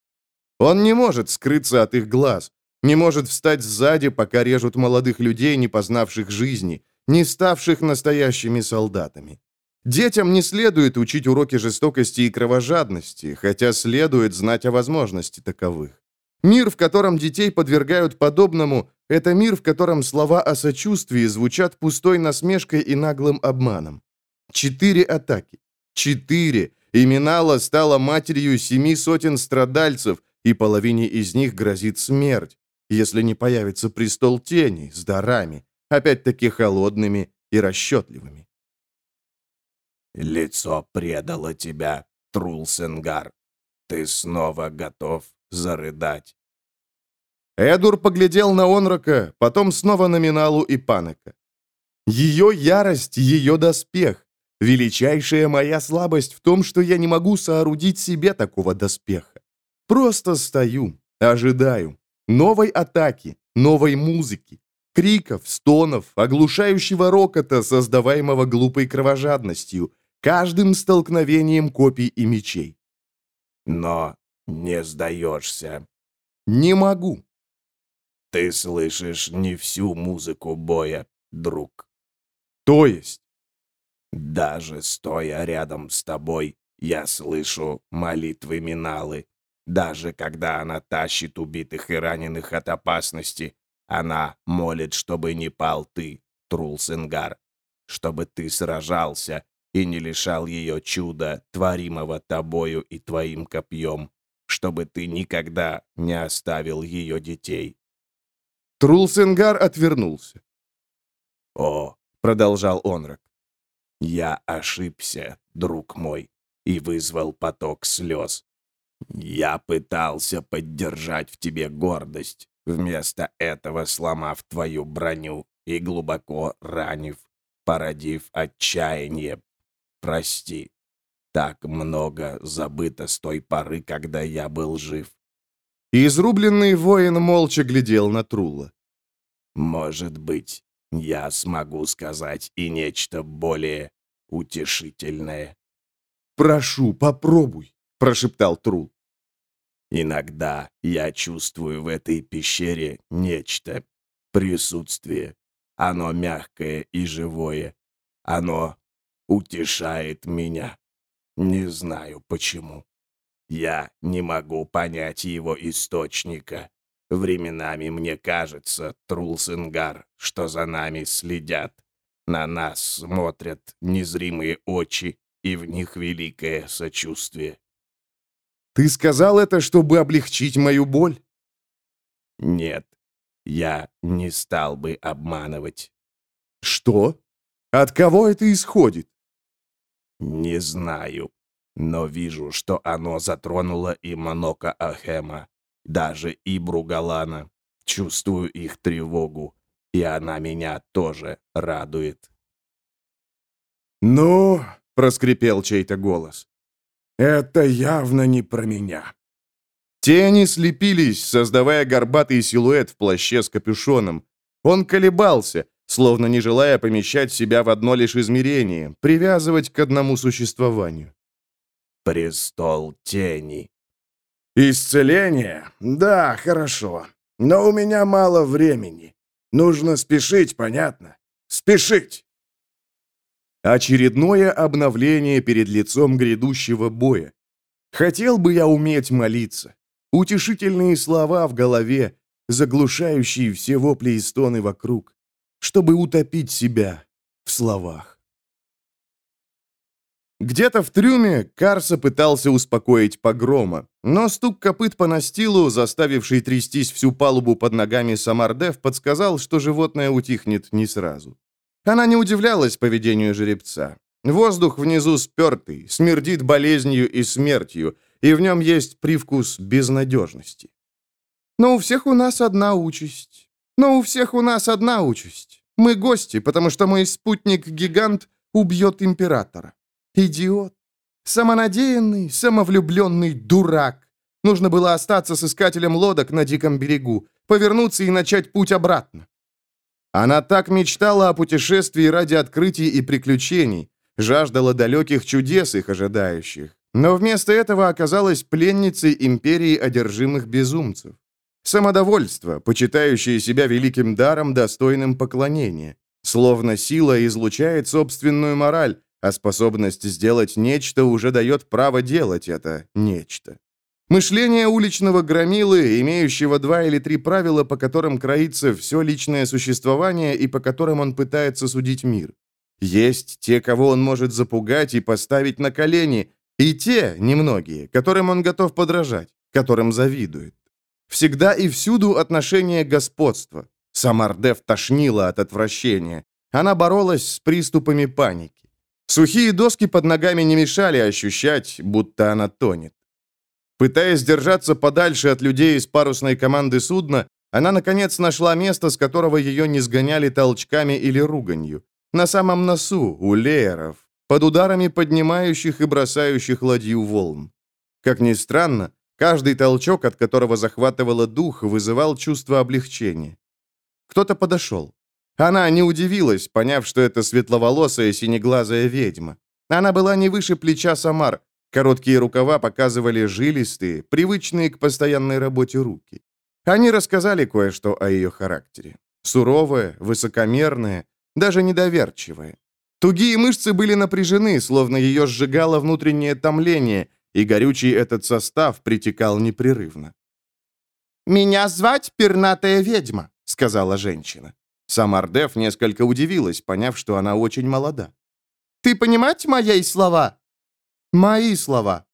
Speaker 1: Он не может скрыться от их глаз, не может встать сзади, пока режут молодых людей, не познавших жизни, не ставших настоящими солдатами. Детям не следует учить уроки жестокости и кровожадности, хотя следует знать о возможности таковых. Мир, в котором детей подвергают подобному, это мир, в котором слова о сочувствии звучат пустой насмешкой и наглым обманом. Четыре атаки. Четыре. И Минала стала матерью семи сотен страдальцев, и половине из них грозит смерть, если не появится престол тени с дарами, опять-таки холодными и расчетливыми.
Speaker 3: «Лицо предало тебя, Трулсенгар. Ты снова готов зарыдать».
Speaker 1: Эдур поглядел на Онрока, потом снова на Миналу и Панека. «Ее ярость, ее доспех. Величайшая моя слабость в том, что я не могу соорудить себе такого доспеха. Просто стою, ожидаю. Новой атаки, новой музыки, криков, стонов, оглушающего рокота, создаваемого глупой кровожадностью, каждым столкновением копий и мечей.
Speaker 3: Но не сдаешься.
Speaker 1: Не могу.
Speaker 3: Ты слышишь не всю музыку боя, друг.
Speaker 1: То есть?
Speaker 3: Даже стоя рядом с тобой, я слышу молитвы Миналы. Даже когда она тащит убитых и раненых от опасности, она молит, чтобы не пал ты, Трулсенгар, чтобы ты сражался и не лишал ее чуда, творимого тобою и твоим копьем, чтобы ты никогда не оставил ее детей.
Speaker 1: Трулсенгар отвернулся.
Speaker 3: «О», — продолжал Онрак, — «я ошибся, друг мой, и вызвал поток слез. Я пытался поддержать в тебе гордость, вместо этого сломав твою броню и глубоко ранив, породив отчаяние. Прости, так много забыто с той поры, когда я был жив.
Speaker 1: изрубленный воин молча глядел на Трула.
Speaker 3: Может быть, я смогу сказать и нечто более утешительное.
Speaker 1: «Прошу, попробуй», — прошептал Трул.
Speaker 3: «Иногда я чувствую в этой пещере нечто, присутствие. Оно мягкое и живое. Оно утешает меня. Не знаю почему. Я не могу понять его источника. Временами мне кажется, Трулсенгар, что за нами следят. На нас смотрят незримые очи, и в них великое сочувствие.
Speaker 1: Ты сказал это, чтобы облегчить мою боль?
Speaker 3: Нет, я не стал бы обманывать.
Speaker 1: Что? От кого это исходит?
Speaker 3: Не знаю, но вижу, что оно затронуло и Манока Ахема, даже и Бругалана. Чувствую их тревогу, и она меня тоже радует.
Speaker 1: «Ну, — проскрипел чей-то голос. «Это явно не про меня». Тени слепились, создавая горбатый силуэт в плаще с капюшоном. Он колебался, словно не желая помещать себя в одно лишь измерение, привязывать к одному существованию.
Speaker 3: «Престол тени».
Speaker 2: «Исцеление? Да, хорошо. Но у меня мало времени. Нужно спешить, понятно? Спешить!»
Speaker 1: Очередное обновление перед лицом грядущего боя. Хотел бы я уметь молиться. Утешительные слова в голове, заглушающие все вопли и стоны вокруг, чтобы утопить себя в словах. Где-то в трюме Карса пытался успокоить погрома, но стук копыт по настилу, заставивший трястись всю палубу под ногами Самардев, подсказал, что животное утихнет не сразу. Она не удивлялась поведению жеребца. Воздух внизу спертый, смердит болезнью и смертью, и в нем есть привкус безнадежности. Но у всех у нас одна участь. Но у всех у нас одна участь. Мы гости, потому что мой спутник-гигант убьет императора. Идиот. Самонадеянный, самовлюбленный дурак. Нужно было остаться с искателем лодок на диком берегу, повернуться и начать путь обратно. Она так мечтала о путешествии ради открытий и приключений, жаждала далеких чудес их ожидающих, но вместо этого оказалась пленницей империи одержимых безумцев. Самодовольство, почитающее себя великим даром, достойным поклонения. Словно сила излучает собственную мораль, а способность сделать нечто уже дает право делать это нечто. Мышление уличного громилы, имеющего два или три правила, по которым кроится все личное существование и по которым он пытается судить мир. Есть те, кого он может запугать и поставить на колени, и те, немногие, которым он готов подражать, которым завидует. Всегда и всюду отношение господства. Самардев тошнила от отвращения. Она боролась с приступами паники. Сухие доски под ногами не мешали ощущать, будто она тонет. Пытаясь держаться подальше от людей из парусной команды судна, она, наконец, нашла место, с которого ее не сгоняли толчками или руганью. На самом носу, у лееров, под ударами поднимающих и бросающих ладью волн. Как ни странно, каждый толчок, от которого захватывало дух, вызывал чувство облегчения. Кто-то подошел. Она не удивилась, поняв, что это светловолосая синеглазая ведьма. Она была не выше плеча Самар, Короткие рукава показывали жилистые, привычные к постоянной работе руки. Они рассказали кое-что о ее характере. Суровая, высокомерная, даже недоверчивая. Тугие мышцы были напряжены, словно ее сжигало внутреннее томление, и горючий этот состав притекал непрерывно. «Меня звать пернатая ведьма», — сказала женщина. Самардев несколько удивилась, поняв, что она очень молода. «Ты понимать мои слова?» Мои слова.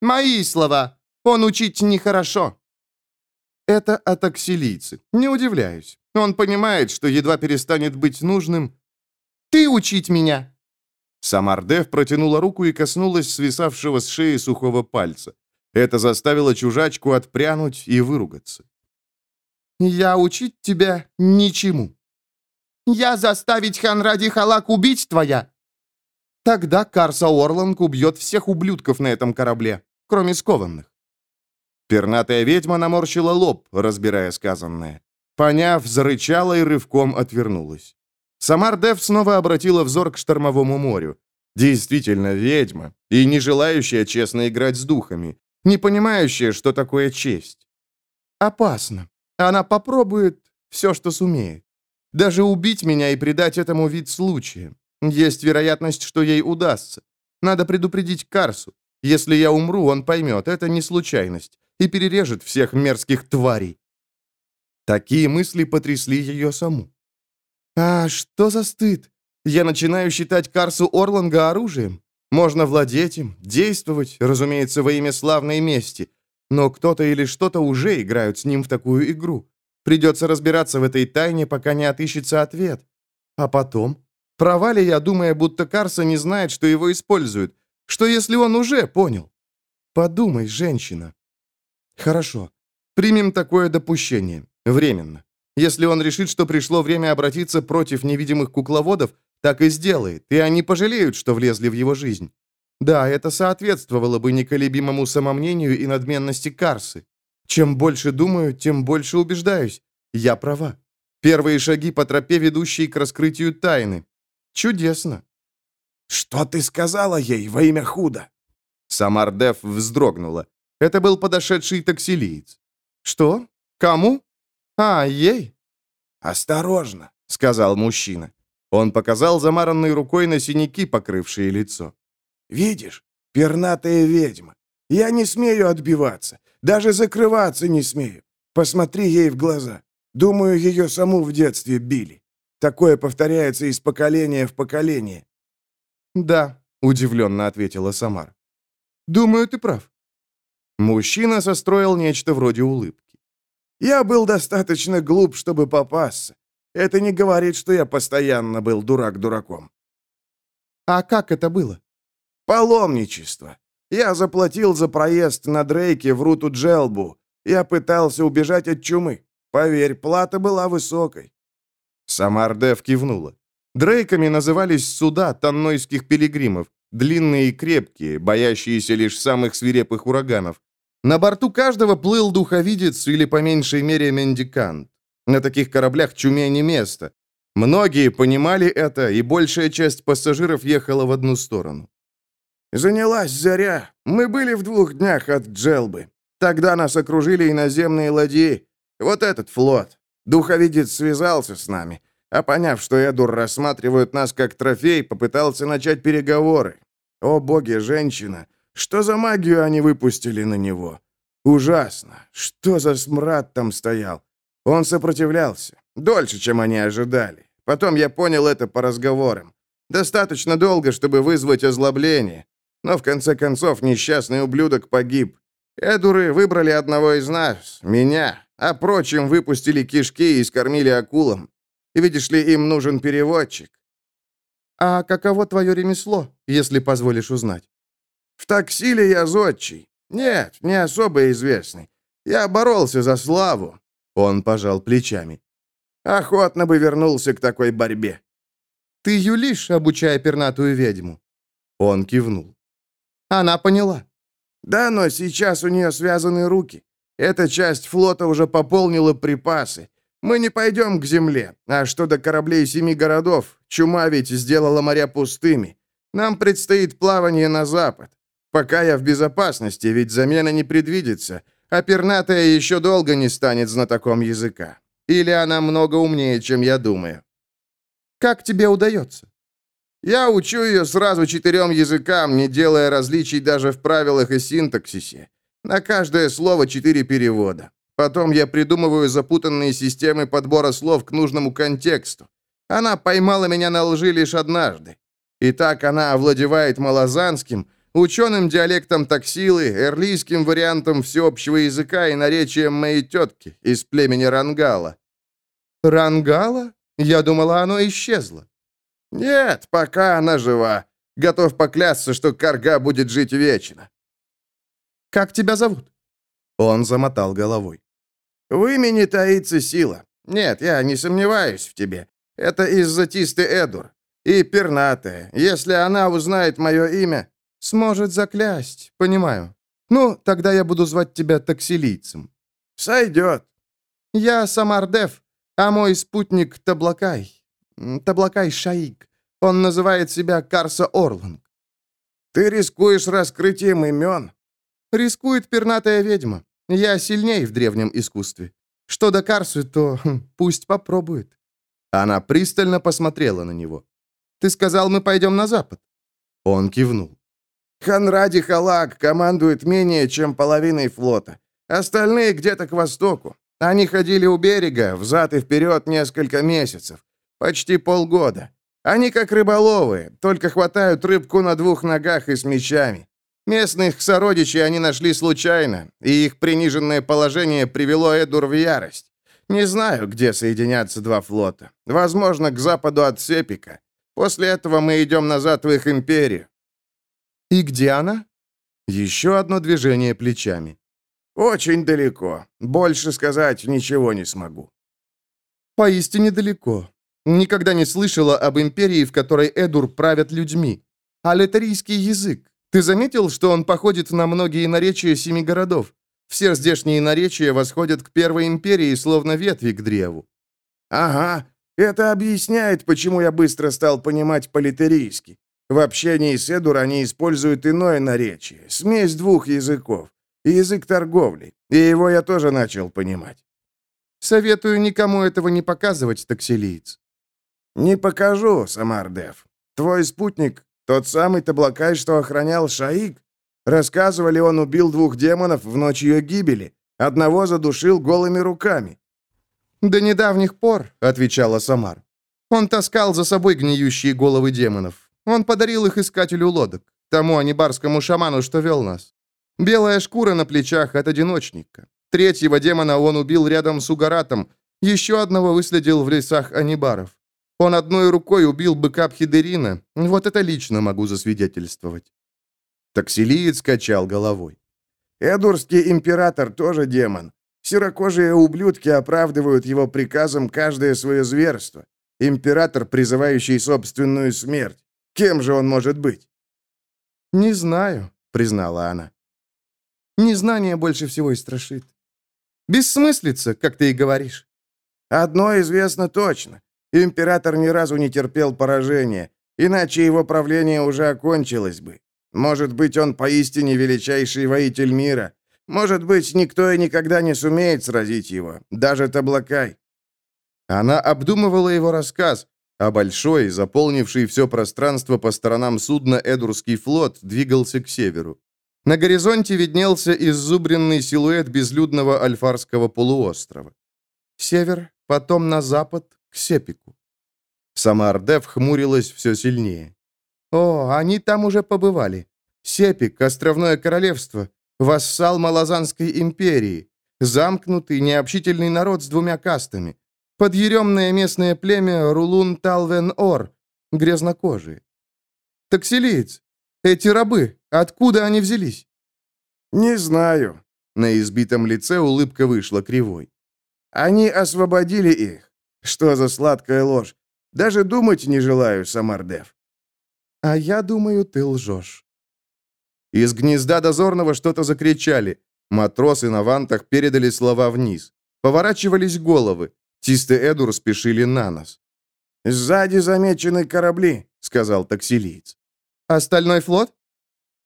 Speaker 1: Мои слова. Он учить нехорошо. Это атаксилийцы. Не удивляюсь. Он понимает, что едва перестанет быть нужным. Ты учить меня. Самардев протянула руку и коснулась свисавшего с шеи сухого пальца. Это заставило чужачку отпрянуть и выругаться. «Я учить тебя ничему. Я заставить Ханради Халак убить твоя, Тогда Карса Орланг убьет всех ублюдков на этом корабле, кроме скованных. Пернатая ведьма наморщила лоб, разбирая сказанное. Поняв, зарычала и рывком отвернулась. Самар снова обратила взор к штормовому морю. Действительно ведьма, и не желающая честно играть с духами, не понимающая, что такое честь. Опасно. Она попробует все, что сумеет. Даже убить меня и придать этому вид случая. Есть вероятность, что ей удастся. Надо предупредить Карсу. Если я умру, он поймет, это не случайность, и перережет всех мерзких тварей. Такие мысли потрясли ее саму. А что за стыд? Я начинаю считать Карсу Орланга оружием. Можно владеть им, действовать, разумеется, во имя славной мести. Но кто-то или что-то уже играют с ним в такую игру. Придется разбираться в этой тайне, пока не отыщется ответ. А потом? Права ли я, думая, будто Карса не знает, что его используют? Что если он уже понял? Подумай, женщина. Хорошо. Примем такое допущение. Временно. Если он решит, что пришло время обратиться против невидимых кукловодов, так и сделает, и они пожалеют, что влезли в его жизнь. Да, это соответствовало бы неколебимому самомнению и надменности Карсы. Чем больше думаю, тем больше убеждаюсь. Я права. Первые шаги по тропе, ведущей к раскрытию тайны. Чудесно.
Speaker 2: «Что ты сказала ей во имя худа?»
Speaker 1: Самардев вздрогнула. Это был подошедший таксилиец. «Что? Кому? А, ей?»
Speaker 2: «Осторожно», —
Speaker 1: сказал мужчина. Он показал замаранной рукой на синяки, покрывшие лицо.
Speaker 2: «Видишь, пернатая ведьма. Я не смею отбиваться, даже закрываться не смею. Посмотри ей в глаза. Думаю, ее саму в детстве били. Такое повторяется из поколения в поколение».
Speaker 1: «Да», — удивленно ответила Самар. «Думаю, ты прав». Мужчина состроил нечто вроде улыбки.
Speaker 2: «Я был достаточно глуп, чтобы попасться. Это не говорит, что я постоянно был дурак дураком».
Speaker 1: «А как это было?»
Speaker 2: «Паломничество. Я заплатил за проезд на Дрейке в Руту Джелбу. Я пытался убежать от чумы. Поверь, плата была высокой».
Speaker 1: Самардев кивнула. Дрейками назывались суда таннойских пилигримов, длинные и крепкие, боящиеся лишь самых свирепых ураганов. На борту каждого плыл духовидец или, по меньшей мере, мендикант. На таких кораблях чуме не место. Многие понимали это, и большая часть пассажиров ехала в одну сторону.
Speaker 2: «Занялась заря. Мы были в двух днях от Джелбы. Тогда нас окружили иноземные ладьи. Вот этот флот. Духовидец связался с нами, а поняв, что Эдур рассматривают нас как трофей, попытался начать переговоры. О боги, женщина, что за магию они выпустили на него? Ужасно. Что за смрад там стоял? Он сопротивлялся. Дольше, чем они ожидали. Потом я понял это по разговорам. Достаточно долго, чтобы вызвать озлобление. Но в конце концов несчастный ублюдок погиб. Эдуры выбрали одного из нас, меня, а прочим выпустили кишки и скормили акулам. Видишь ли, им нужен переводчик.
Speaker 1: А каково твое ремесло, если позволишь узнать?
Speaker 2: В таксиле я зодчий. Нет, не особо известный. Я боролся за славу.
Speaker 1: Он пожал плечами.
Speaker 2: Охотно бы вернулся к такой борьбе.
Speaker 1: Ты юлишь, обучая пернатую ведьму? Он кивнул. Она поняла.
Speaker 2: Да, но сейчас у нее связаны руки. Эта часть флота уже пополнила припасы. Мы не пойдем к земле. А что до кораблей семи городов? Чума ведь сделала моря пустыми. Нам предстоит плавание на запад. Пока я в безопасности, ведь замена не предвидится, а пернатая еще долго не станет знатоком языка. Или она много умнее, чем я думаю.
Speaker 1: Как тебе удается?
Speaker 2: Я учу ее сразу четырем языкам, не делая различий даже в правилах и синтаксисе. На каждое слово четыре перевода. Потом я придумываю запутанные системы подбора слов к нужному контексту. Она поймала меня на лжи лишь однажды. И так она овладевает малозанским, ученым диалектом таксилы, эрлийским вариантом всеобщего языка и наречием моей тетки из племени Рангала».
Speaker 1: «Рангала? Я думала, оно исчезло».
Speaker 2: «Нет, пока она жива. Готов поклясться, что Карга будет жить вечно».
Speaker 1: «Как тебя зовут?» Он замотал головой.
Speaker 2: «В имени таится сила. Нет, я не сомневаюсь в тебе. Это из-за Тисты Эдур. И пернатая. Если она узнает мое имя,
Speaker 1: Сможет заклясть, понимаю. Ну, тогда я буду звать тебя таксилийцем.
Speaker 2: Сойдет.
Speaker 1: Я Самардев, а мой спутник Таблакай. Таблакай Шаик. Он называет себя Карса Орланг.
Speaker 2: Ты рискуешь раскрытием имен?
Speaker 1: Рискует пернатая ведьма. Я сильней в древнем искусстве. Что до Карсы, то хм, пусть попробует. Она пристально посмотрела на него. «Ты сказал, мы пойдем на запад?» Он кивнул.
Speaker 2: Ханради Халак командует менее чем половиной флота. Остальные где-то к востоку. Они ходили у берега, взад и вперед несколько месяцев. Почти полгода. Они как рыболовы, только хватают рыбку на двух ногах и с мечами. Местных сородичей они нашли случайно, и их приниженное положение привело Эдур в ярость. Не знаю, где соединятся два флота. Возможно, к западу от Сепика. После этого мы идем назад в их империю.
Speaker 1: «И где она?» Еще одно движение плечами.
Speaker 2: «Очень далеко. Больше сказать ничего не смогу».
Speaker 1: «Поистине далеко. Никогда не слышала об империи, в которой Эдур правят людьми. А летарийский язык. Ты заметил, что он походит на многие наречия семи городов? Все здешние наречия восходят к первой империи, словно ветви к древу».
Speaker 2: Ага, это объясняет, почему я быстро стал понимать политерийский. В общении с Эдур они используют иное наречие, смесь двух языков. Язык торговли. И его я тоже начал понимать.
Speaker 1: Советую никому этого не показывать, таксилиец.
Speaker 2: Не покажу, Самардев. Твой спутник, тот самый Таблакай, что охранял Шаик, рассказывали, он убил двух демонов в ночь ее гибели. Одного задушил голыми руками.
Speaker 1: «До недавних пор», — отвечала Самар, — «он таскал за собой гниющие головы демонов. Он подарил их искателю лодок, тому анибарскому шаману, что вел нас. Белая шкура на плечах от одиночника. Третьего демона он убил рядом с Угаратом, еще одного выследил в лесах анибаров. Он одной рукой убил быка Пхидерина. Вот это лично могу засвидетельствовать. Таксилиец качал головой.
Speaker 2: Эдурский император тоже демон. Серокожие ублюдки оправдывают его приказом каждое свое зверство. Император, призывающий собственную смерть. Кем же он может быть?»
Speaker 1: «Не знаю», — признала она. «Незнание больше всего и страшит. Бессмыслица, как ты и говоришь».
Speaker 2: «Одно известно точно. Император ни разу не терпел поражения, иначе его правление уже окончилось бы. Может быть, он поистине величайший воитель мира. Может быть, никто и никогда не сумеет сразить его, даже Таблакай».
Speaker 1: Она обдумывала его рассказ, а большой, заполнивший все пространство по сторонам судна Эдурский флот, двигался к северу. На горизонте виднелся иззубренный силуэт безлюдного Альфарского полуострова. Север, потом на запад, к Сепику. Сама Ардев хмурилась все сильнее. «О, они там уже побывали. Сепик, островное королевство, вассал Малазанской империи, замкнутый, необщительный народ с двумя кастами, Подъеремное местное племя Рулун-Талвен-Ор, грязнокожие. Таксилиец, эти рабы, откуда они взялись?
Speaker 2: Не знаю.
Speaker 1: На избитом лице улыбка вышла кривой.
Speaker 2: Они освободили их. Что за сладкая ложь? Даже думать не желаю, Самардев.
Speaker 1: А я думаю, ты лжешь. Из гнезда дозорного что-то закричали. Матросы на вантах передали слова вниз. Поворачивались головы. Тисты Эдур спешили на нас.
Speaker 2: «Сзади замечены корабли», — сказал таксилиец.
Speaker 1: «Остальной флот?»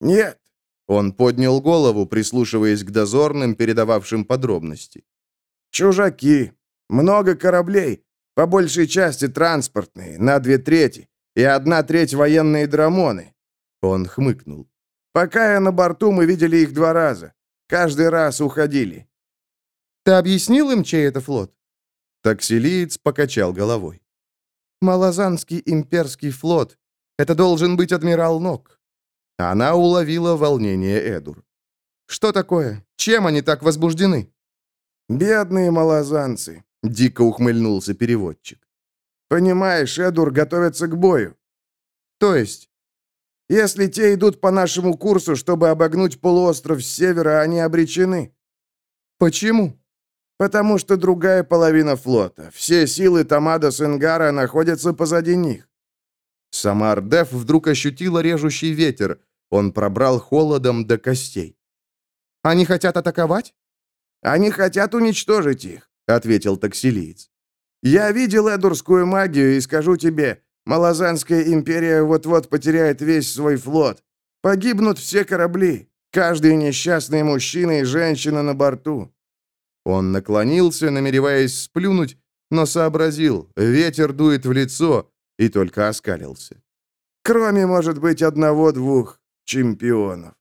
Speaker 2: «Нет».
Speaker 1: Он поднял голову, прислушиваясь к дозорным, передававшим подробности.
Speaker 2: «Чужаки. Много кораблей. По большей части транспортные, на две трети. И одна треть военные драмоны».
Speaker 1: Он хмыкнул.
Speaker 2: «Пока я на борту, мы видели их два раза. Каждый раз уходили».
Speaker 1: «Ты объяснил им, чей это флот?» Таксилиец покачал головой. «Малазанский имперский флот. Это должен быть адмирал Нок». Она уловила волнение Эдур. «Что такое? Чем они так возбуждены?»
Speaker 2: «Бедные малазанцы», — дико ухмыльнулся переводчик. «Понимаешь, Эдур готовится к бою».
Speaker 1: «То есть?»
Speaker 2: «Если те идут по нашему курсу, чтобы обогнуть полуостров с севера, они обречены».
Speaker 1: «Почему?»
Speaker 2: Потому что другая половина флота, все силы Тамада Сенгара находятся позади них.
Speaker 1: Сама Ардеф вдруг ощутила режущий ветер. Он пробрал холодом до костей. «Они хотят атаковать?»
Speaker 2: «Они хотят уничтожить их», — ответил таксилиец. «Я видел эдурскую магию и скажу тебе, Малазанская империя вот-вот потеряет весь свой флот. Погибнут все корабли, каждый несчастный мужчина и женщина на борту.
Speaker 1: Он наклонился, намереваясь сплюнуть, но сообразил, ветер дует в лицо, и только оскалился.
Speaker 2: «Кроме, может быть, одного-двух чемпионов».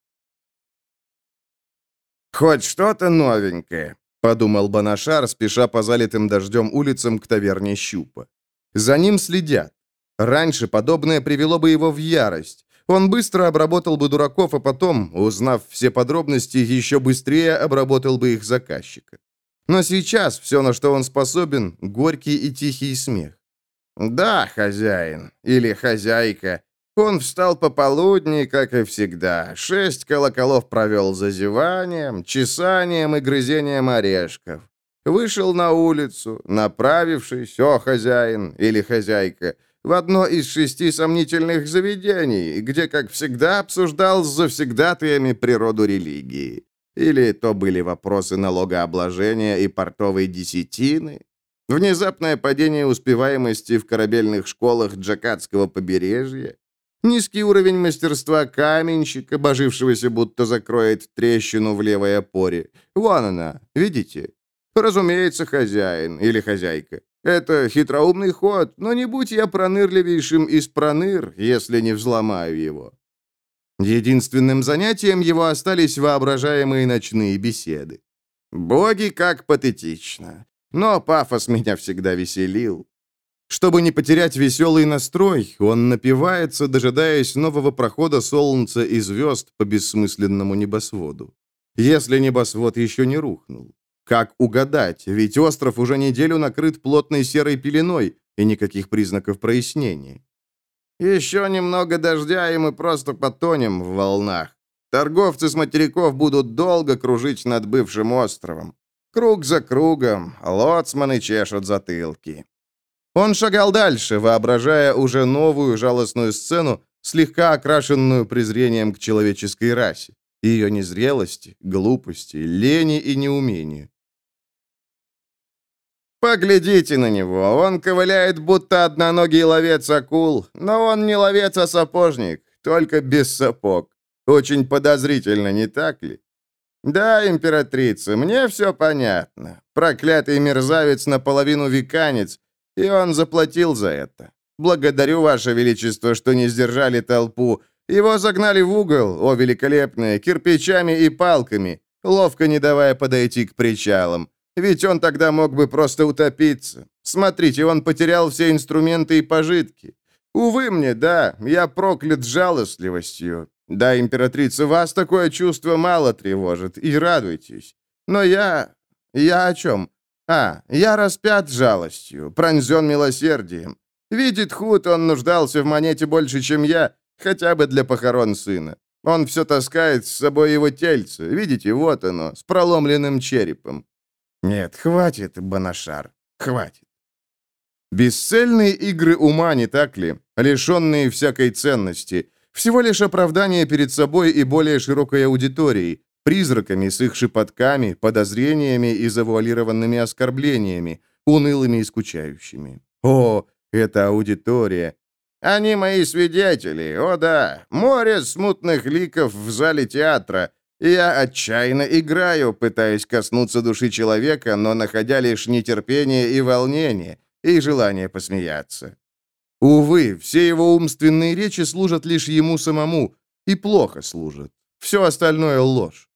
Speaker 1: «Хоть что-то новенькое», — подумал Банашар, спеша по залитым дождем улицам к таверне Щупа. За ним следят. Раньше подобное привело бы его в ярость. Он быстро обработал бы дураков, а потом, узнав все подробности, еще быстрее обработал бы их заказчика. Но сейчас все, на что он способен, горький и тихий смех.
Speaker 2: «Да, хозяин. Или хозяйка. Он встал пополудни, как и всегда. Шесть колоколов провел зазеванием, чесанием и грызением орешков. Вышел на улицу, направившись, о, хозяин или хозяйка, в одно из шести сомнительных заведений, где, как всегда, обсуждал с завсегдатаями природу религии. Или то были вопросы налогообложения и портовой десятины? Внезапное падение успеваемости в корабельных школах Джакатского побережья? Низкий уровень мастерства каменщика, божившегося, будто закроет трещину в левой опоре. Вон она, видите? Разумеется, хозяин или хозяйка. Это хитроумный ход, но не будь я пронырливейшим из проныр, если не взломаю его. Единственным занятием его остались воображаемые ночные беседы. Боги, как патетично. Но пафос меня всегда веселил. Чтобы не потерять веселый настрой, он напивается, дожидаясь нового прохода солнца и звезд по бессмысленному небосводу. Если небосвод еще не рухнул. Как угадать, ведь остров уже неделю накрыт плотной серой пеленой, и никаких признаков прояснения. Еще немного дождя, и мы просто потонем в волнах. Торговцы с материков будут долго кружить над бывшим островом. Круг за кругом, лоцманы чешут затылки. Он шагал дальше, воображая уже новую жалостную сцену, слегка окрашенную презрением к человеческой расе, ее незрелости, глупости, лени и неумению. Поглядите на него. Он ковыляет, будто одноногий ловец акул. Но он не ловец, а сапожник, только без сапог. Очень подозрительно, не так ли? Да, императрица, мне все понятно. Проклятый мерзавец наполовину веканец, и он заплатил за это. Благодарю, Ваше Величество, что не сдержали толпу. Его загнали в угол, о великолепное, кирпичами и палками, ловко не давая подойти к причалам. Ведь он тогда мог бы просто утопиться. Смотрите, он потерял все инструменты и пожитки. Увы мне, да, я проклят жалостливостью. Да, императрица, вас такое чувство мало тревожит, и радуйтесь. Но я... я о чем? А, я распят жалостью, пронзен милосердием. Видит худ, он нуждался в монете больше, чем я, хотя бы для похорон сына. Он все таскает с собой его тельце, видите, вот оно, с проломленным черепом. Нет, хватит, Банашар, хватит. Бесцельные игры ума, не так ли? Лишенные всякой ценности. Всего лишь оправдание перед собой и более широкой аудиторией, призраками с их шепотками, подозрениями и завуалированными оскорблениями, унылыми и скучающими. О, это аудитория! Они мои свидетели, о да, море смутных ликов в зале театра, я отчаянно играю, пытаясь коснуться души человека, но находя лишь нетерпение и волнение, и желание посмеяться. Увы, все его умственные речи служат лишь ему самому, и плохо служат. Все остальное — ложь.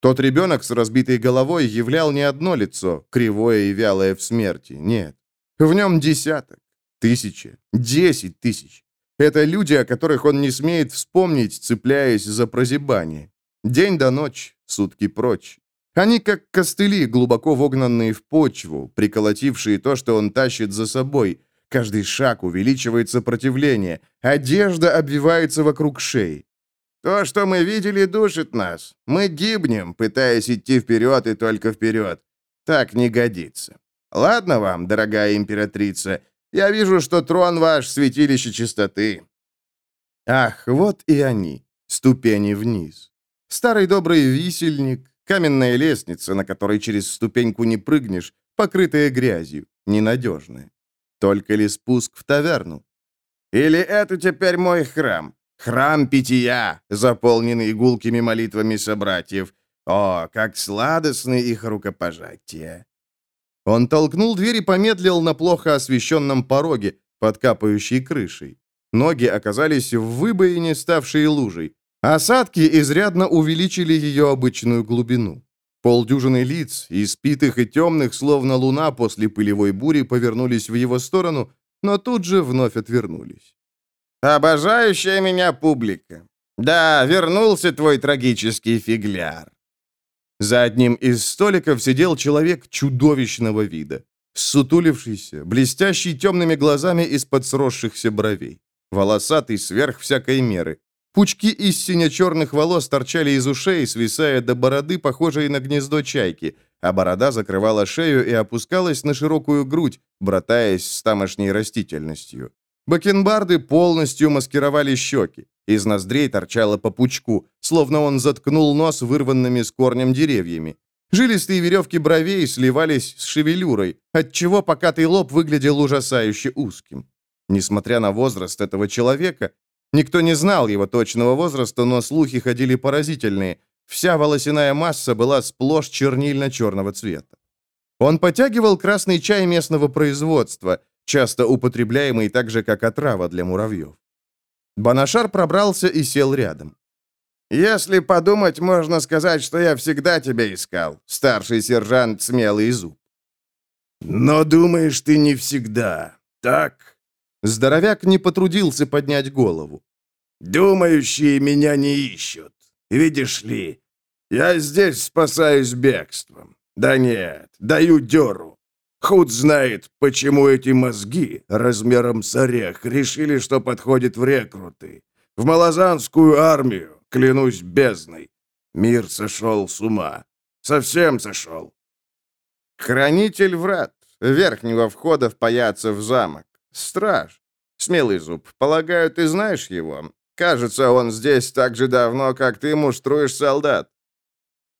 Speaker 2: Тот ребенок с разбитой головой являл не одно лицо, кривое и вялое в смерти, нет. В нем десяток, тысяча, десять тысяч. Это люди, о которых он не смеет вспомнить, цепляясь за прозябание. День до ночь, сутки прочь. Они как костыли, глубоко вогнанные в почву, приколотившие то, что он тащит за собой. Каждый шаг увеличивает сопротивление. Одежда обвивается вокруг шеи. То, что мы видели, душит нас. Мы гибнем, пытаясь идти вперед и только вперед. Так не годится. Ладно вам, дорогая императрица, я вижу, что трон ваш — святилище чистоты. Ах, вот и они, ступени вниз. Старый добрый висельник, каменная лестница, на которой через ступеньку не прыгнешь, покрытая грязью, ненадежная. Только ли спуск в таверну? Или это теперь мой храм? Храм питья, заполненный гулкими молитвами собратьев. О, как сладостны их рукопожатия! Он толкнул дверь и помедлил на плохо освещенном пороге, под капающей крышей. Ноги оказались в выбоине, ставшей лужей. Осадки изрядно увеличили ее обычную глубину. Полдюжины лиц, испитых и темных, словно луна после пылевой бури, повернулись в его сторону, но тут же вновь отвернулись. «Обожающая меня публика! Да, вернулся твой трагический фигляр!» За одним из столиков сидел человек чудовищного вида, сутулившийся, блестящий темными глазами из-под сросшихся бровей, волосатый сверх всякой меры, Пучки из сине-черных волос торчали из ушей, свисая до бороды, похожей на гнездо чайки, а борода закрывала шею и опускалась на широкую грудь, братаясь с тамошней растительностью. Бакенбарды полностью маскировали щеки. Из ноздрей торчало по пучку, словно он заткнул нос вырванными с корнем деревьями.
Speaker 1: Жилистые веревки бровей сливались с шевелюрой, отчего покатый лоб выглядел ужасающе узким. Несмотря на возраст этого человека, никто не знал его точного возраста, но слухи ходили поразительные. Вся волосяная масса была сплошь чернильно-черного цвета. Он потягивал красный чай местного производства, часто употребляемый так же, как отрава для муравьев. Банашар пробрался и сел рядом.
Speaker 2: «Если подумать, можно сказать, что я всегда тебя искал, старший сержант Смелый Зуб».
Speaker 3: «Но думаешь ты не всегда, так?»
Speaker 1: Здоровяк не потрудился поднять голову.
Speaker 3: «Думающие меня не ищут. Видишь ли, я здесь спасаюсь бегством. Да нет, даю дёру. Худ знает, почему эти мозги размером с орех решили, что подходит в рекруты. В малозанскую армию, клянусь бездной. Мир сошел с ума. Совсем сошел.
Speaker 2: Хранитель врат, верхнего входа в Паяцев замок. Страж. Смелый зуб. Полагаю, ты знаешь его? Кажется, он здесь так же давно, как ты муштруешь солдат.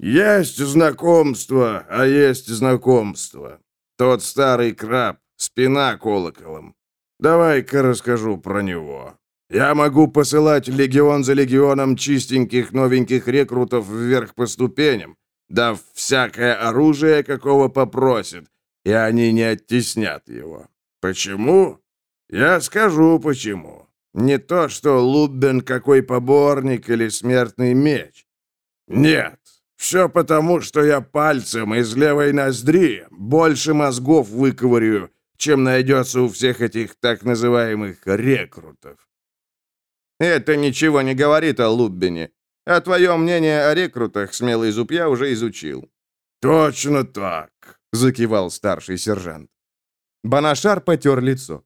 Speaker 3: Есть знакомство, а есть знакомство. Тот старый краб, спина колоколом. Давай-ка расскажу про него. Я могу посылать легион за легионом чистеньких новеньких рекрутов вверх по ступеням, дав всякое оружие, какого попросит, и они не оттеснят его. Почему? Я скажу, почему. Не то, что Луббен какой поборник или смертный меч. Нет, все потому, что я пальцем из левой ноздри больше мозгов выковырю, чем найдется у всех этих так называемых рекрутов.
Speaker 2: Это ничего не говорит о Луббине. А твое мнение о рекрутах, смелый зуб, я уже изучил.
Speaker 3: Точно так,
Speaker 1: закивал старший сержант.
Speaker 2: Банашар потер лицо.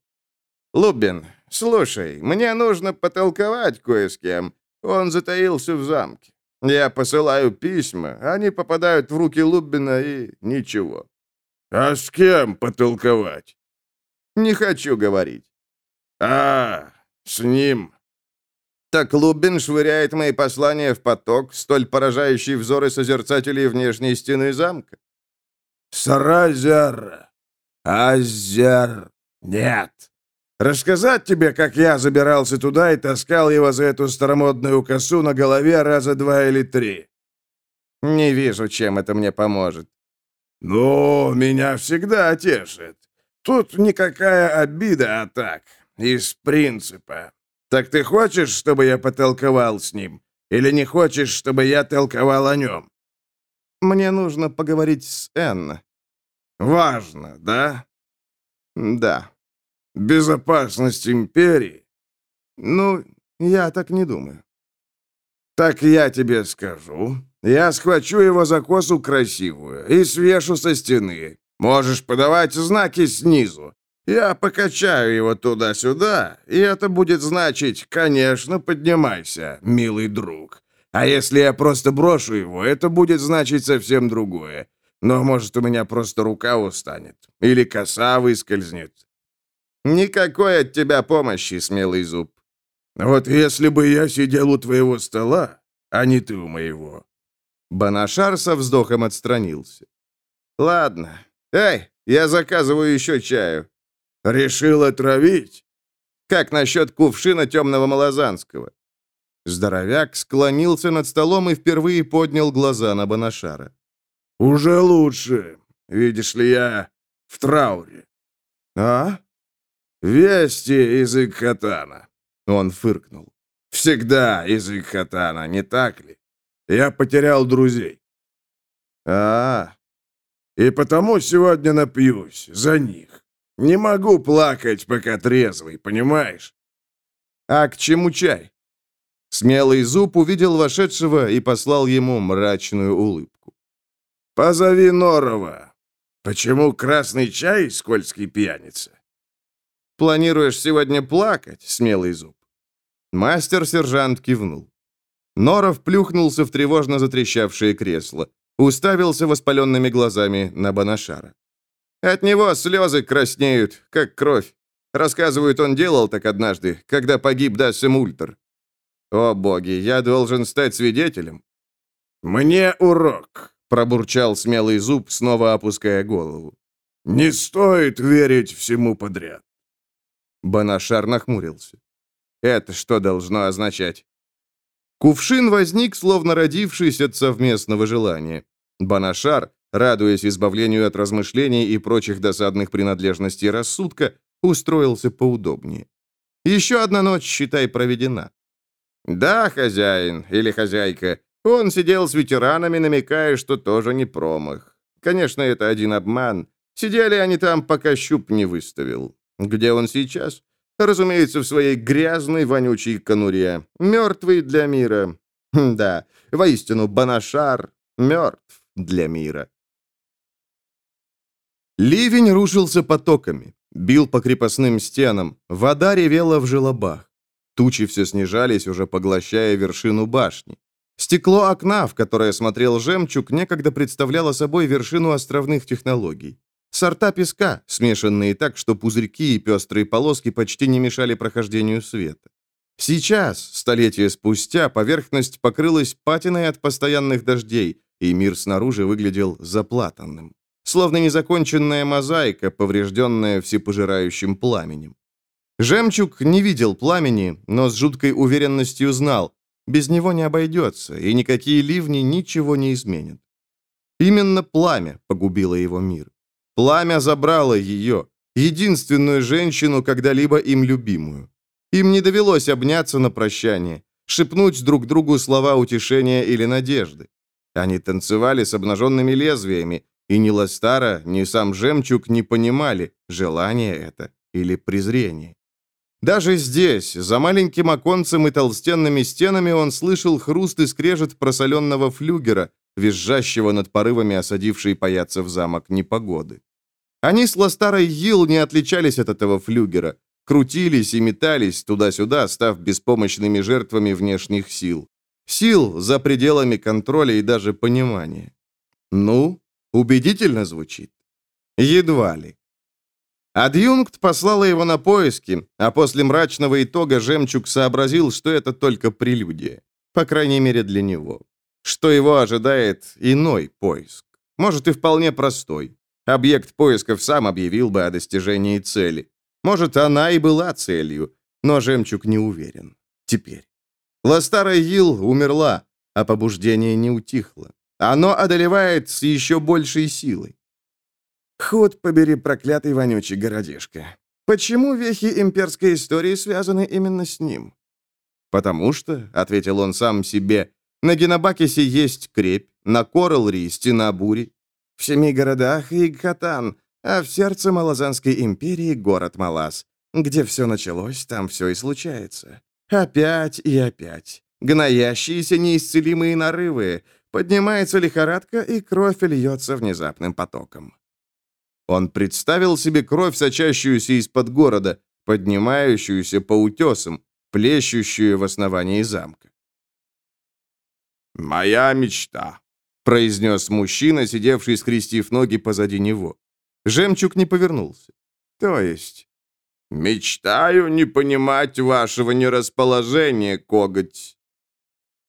Speaker 2: Луббин, слушай, мне нужно потолковать кое с кем. Он затаился в замке. Я посылаю письма, они попадают в руки Луббина и ничего.
Speaker 3: А с кем потолковать?
Speaker 2: Не хочу говорить.
Speaker 3: А, с ним.
Speaker 2: Так Луббин швыряет мои послания в поток, столь поражающий взоры созерцателей внешней стены замка.
Speaker 3: Саразер. Азер. Нет. Рассказать тебе, как я забирался туда и таскал его за эту старомодную косу на голове раза два или три?
Speaker 2: Не вижу, чем это мне поможет.
Speaker 3: Ну, меня всегда тешит. Тут никакая обида, а так, из принципа. Так ты хочешь, чтобы я потолковал с ним? Или не хочешь, чтобы я толковал о нем?
Speaker 2: Мне нужно поговорить с Энн.
Speaker 3: Важно, да?
Speaker 2: Да.
Speaker 3: Безопасность империи?
Speaker 2: Ну, я так не думаю.
Speaker 3: Так я тебе скажу. Я схвачу его за косу красивую и свешу со стены. Можешь подавать знаки снизу. Я покачаю его туда-сюда, и это будет значить, конечно, поднимайся, милый друг. А если я просто брошу его, это будет значить совсем другое. Но, может, у меня просто рука устанет. Или коса выскользнет.
Speaker 2: Никакой от тебя помощи, смелый зуб.
Speaker 3: Вот если бы я сидел у твоего стола, а не ты у моего.
Speaker 1: Банашар со вздохом отстранился.
Speaker 2: Ладно. Эй, я заказываю еще чаю.
Speaker 3: Решил отравить?
Speaker 2: Как насчет кувшина темного малозанского?
Speaker 1: Здоровяк склонился над столом и впервые поднял глаза на Банашара.
Speaker 3: «Уже лучше. Видишь ли, я в трауре».
Speaker 1: «А?»
Speaker 3: «Вести из Икхатана».
Speaker 1: Он фыркнул.
Speaker 3: «Всегда из Икхатана, не так ли? Я потерял друзей».
Speaker 1: «А,
Speaker 3: И потому сегодня напьюсь за них. Не могу плакать, пока трезвый, понимаешь?»
Speaker 1: «А к чему чай?» Смелый зуб увидел вошедшего и послал ему мрачную улыбку.
Speaker 3: «Позови Норова. Почему красный чай, скользкий пьяница?»
Speaker 1: Планируешь сегодня плакать, смелый зуб?» Мастер-сержант кивнул. Норов плюхнулся в тревожно затрещавшее кресло, уставился воспаленными глазами на Банашара.
Speaker 2: «От него слезы краснеют, как кровь. Рассказывают, он делал так однажды, когда погиб Дассем Ультер. О боги, я должен стать свидетелем?»
Speaker 3: «Мне урок.
Speaker 1: пробурчал смелый зуб, снова опуская голову.
Speaker 3: «Не стоит верить всему подряд».
Speaker 1: Банашар нахмурился. Это что должно означать? Кувшин возник, словно родившись от совместного желания. Банашар, радуясь избавлению от размышлений и прочих досадных принадлежностей рассудка, устроился поудобнее. Еще одна ночь, считай, проведена. Да, хозяин или хозяйка, он сидел с ветеранами, намекая, что тоже не промах. Конечно, это один обман. Сидели они там, пока щуп не выставил. Где он сейчас? Разумеется, в своей грязной, вонючей конуре. Мертвый для мира. Хм, да, воистину, Банашар мертв для мира. Ливень рушился потоками, бил по крепостным стенам, вода ревела в желобах. Тучи все снижались, уже поглощая вершину башни. Стекло окна, в которое смотрел жемчуг, некогда представляло собой вершину островных технологий. Сорта песка, смешанные так, что пузырьки и пестрые полоски почти не мешали прохождению света. Сейчас, столетия спустя, поверхность покрылась патиной от постоянных дождей, и мир снаружи выглядел заплатанным. Словно незаконченная мозаика, поврежденная всепожирающим пламенем. Жемчуг не видел пламени, но с жуткой уверенностью знал, без него не обойдется, и никакие ливни ничего не изменят. Именно пламя погубило его мир. Пламя забрало ее, единственную женщину, когда-либо им любимую. Им не довелось обняться на прощание, шепнуть друг другу слова утешения или надежды. Они танцевали с обнаженными лезвиями, и ни Ластара, ни сам Жемчуг не понимали, желание это или презрение. Даже здесь, за маленьким оконцем и толстенными стенами, он слышал хруст и скрежет просоленного флюгера, визжащего над порывами осадившей паяться в замок непогоды. Они с Ластарой Йил не отличались от этого флюгера, крутились и метались туда-сюда, став беспомощными жертвами внешних сил. Сил за пределами контроля и даже понимания. Ну, убедительно звучит. Едва ли. Адъюнкт послала его на поиски, а после мрачного итога Жемчуг сообразил, что это только прелюдия. По крайней мере, для него что его ожидает иной поиск. Может, и вполне простой. Объект поисков сам объявил бы о достижении цели. Может, она и была целью, но Жемчуг не уверен. Теперь. Ластара Йил умерла, а побуждение не утихло. Оно одолевает с еще большей силой. Ход побери, проклятый вонючий городишко. Почему вехи имперской истории связаны именно с ним? «Потому что», — ответил он сам себе, на Генобакисе есть крепь, на Коралри — стена бури. В семи городах и Гхатан, а в сердце Малазанской империи город Малаз. Где все началось, там все и случается. Опять и опять. Гноящиеся неисцелимые нарывы. Поднимается лихорадка, и кровь льется внезапным потоком. Он представил себе кровь, сочащуюся из-под города, поднимающуюся по утесам, плещущую в основании замка.
Speaker 3: «Моя мечта», — произнес мужчина, сидевший, скрестив ноги позади него.
Speaker 1: Жемчуг не повернулся. «То есть...»
Speaker 3: «Мечтаю не понимать вашего нерасположения, коготь».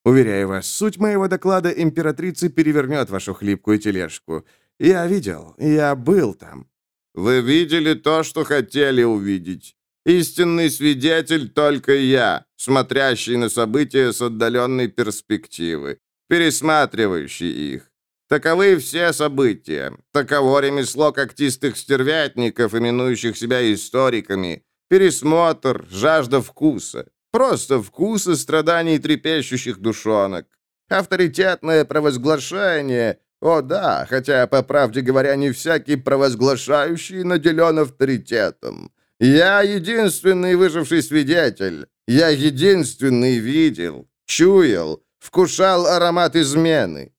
Speaker 1: «Уверяю вас, суть моего доклада императрицы перевернет вашу хлипкую тележку. Я видел, я был там».
Speaker 3: «Вы видели то, что хотели увидеть. Истинный свидетель только я, смотрящий на события с отдаленной перспективы, пересматривающий их. Таковы все события. Таково ремесло когтистых стервятников, именующих себя историками. Пересмотр, жажда вкуса. Просто вкуса страданий трепещущих душонок. Авторитетное провозглашение. О да, хотя, по правде говоря, не всякий провозглашающий наделен авторитетом. Я единственный выживший свидетель. Я единственный видел, чуял, вкушал аромат измены.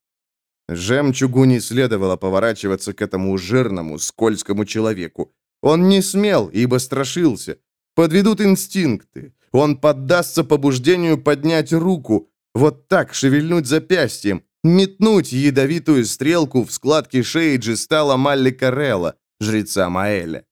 Speaker 1: Жемчугу не следовало поворачиваться к этому жирному, скользкому человеку. Он не смел, ибо страшился. Подведут инстинкты. Он поддастся побуждению поднять руку, вот так шевельнуть запястьем, метнуть ядовитую стрелку в складки шеи Джистала Малли Карелла, жреца Маэля.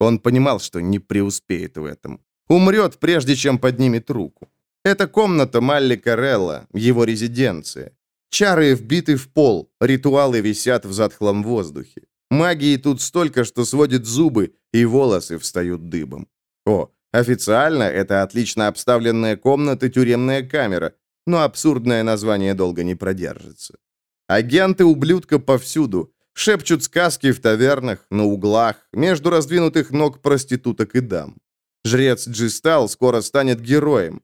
Speaker 1: Он понимал, что не преуспеет в этом. Умрет, прежде чем поднимет руку. Это комната Малли Карелла, его резиденция. Чары вбиты в пол, ритуалы висят в затхлом воздухе. Магии тут столько, что сводит зубы, и волосы встают дыбом. О, официально это отлично обставленная комната тюремная камера, но абсурдное название долго не продержится. Агенты ублюдка повсюду, шепчут сказки в тавернах, на углах, между раздвинутых ног проституток и дам. Жрец Джистал скоро станет героем.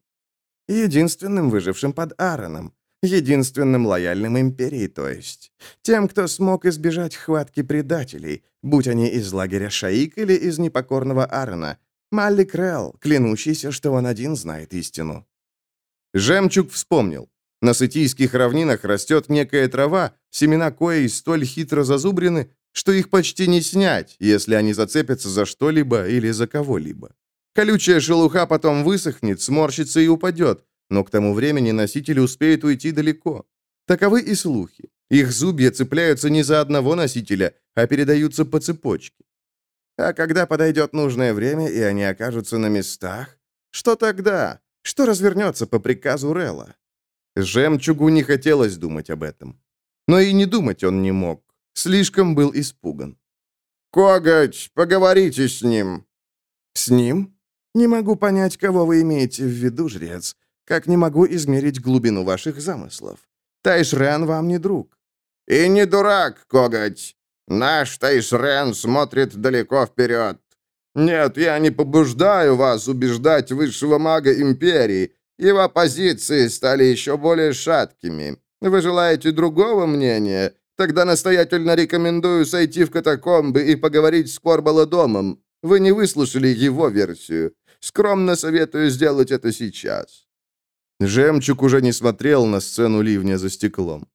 Speaker 1: Единственным выжившим под Аароном. Единственным лояльным империи, то есть. Тем, кто смог избежать хватки предателей, будь они из лагеря Шаик или из непокорного Аарона. Маллик Релл, клянущийся, что он один знает истину. Жемчуг вспомнил. На сытийских равнинах растет некая трава, семена коей столь хитро зазубрены, что их почти не снять, если они зацепятся за что-либо или за кого-либо. Колючая шелуха потом высохнет, сморщится и упадет, но к тому времени носитель успеет уйти далеко. Таковы и слухи. Их зубья цепляются не за одного носителя, а передаются по цепочке. А когда подойдет нужное время, и они окажутся на местах, что тогда? Что развернется по приказу Релла? Жемчугу не хотелось думать об этом. Но и не думать он не мог. Слишком был испуган.
Speaker 2: «Коготь, поговорите с ним».
Speaker 1: «С ним?» «Не могу понять, кого вы имеете в виду, жрец, как не могу измерить глубину ваших замыслов. Тайшрен вам не друг».
Speaker 2: «И не дурак, Коготь. Наш Тайшрен смотрит далеко вперед. Нет, я не побуждаю вас убеждать высшего мага Империи. Его позиции стали еще более шаткими. Вы желаете другого мнения? Тогда настоятельно рекомендую сойти в катакомбы и поговорить с Корбаладомом. Вы не выслушали его версию. Скромно советую сделать это сейчас».
Speaker 1: Жемчуг уже не смотрел на сцену ливня за стеклом.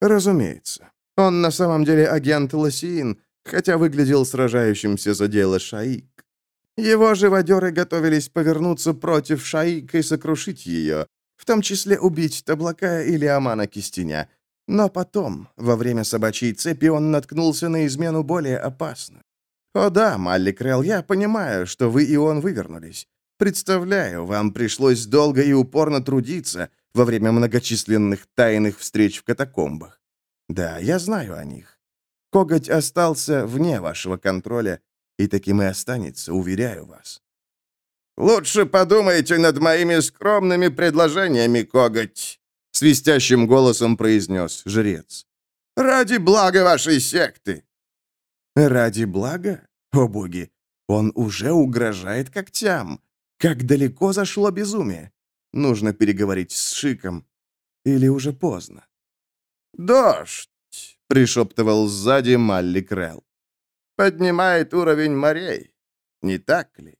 Speaker 1: «Разумеется. Он на самом деле агент Лосиин, хотя выглядел сражающимся за дело Шаик. Его живодеры готовились повернуться против Шаик и сокрушить ее, в том числе убить Таблака или Амана Кистеня. Но потом, во время собачьей цепи, он наткнулся на измену более опасную. «О да, Маллик Релл, я понимаю, что вы и он вывернулись. Представляю, вам пришлось долго и упорно трудиться во время многочисленных тайных встреч в катакомбах. Да, я знаю о них. Коготь остался вне вашего контроля, и таким и останется, уверяю вас».
Speaker 2: «Лучше подумайте над моими скромными предложениями, Коготь», — свистящим голосом произнес жрец. «Ради блага вашей секты».
Speaker 1: «Ради блага? О боги, он уже угрожает когтям. Как далеко зашло безумие? Нужно переговорить с Шиком. Или уже поздно?
Speaker 2: «Дождь!» — пришептывал сзади Малли Крелл. «Поднимает уровень морей. Не так ли?»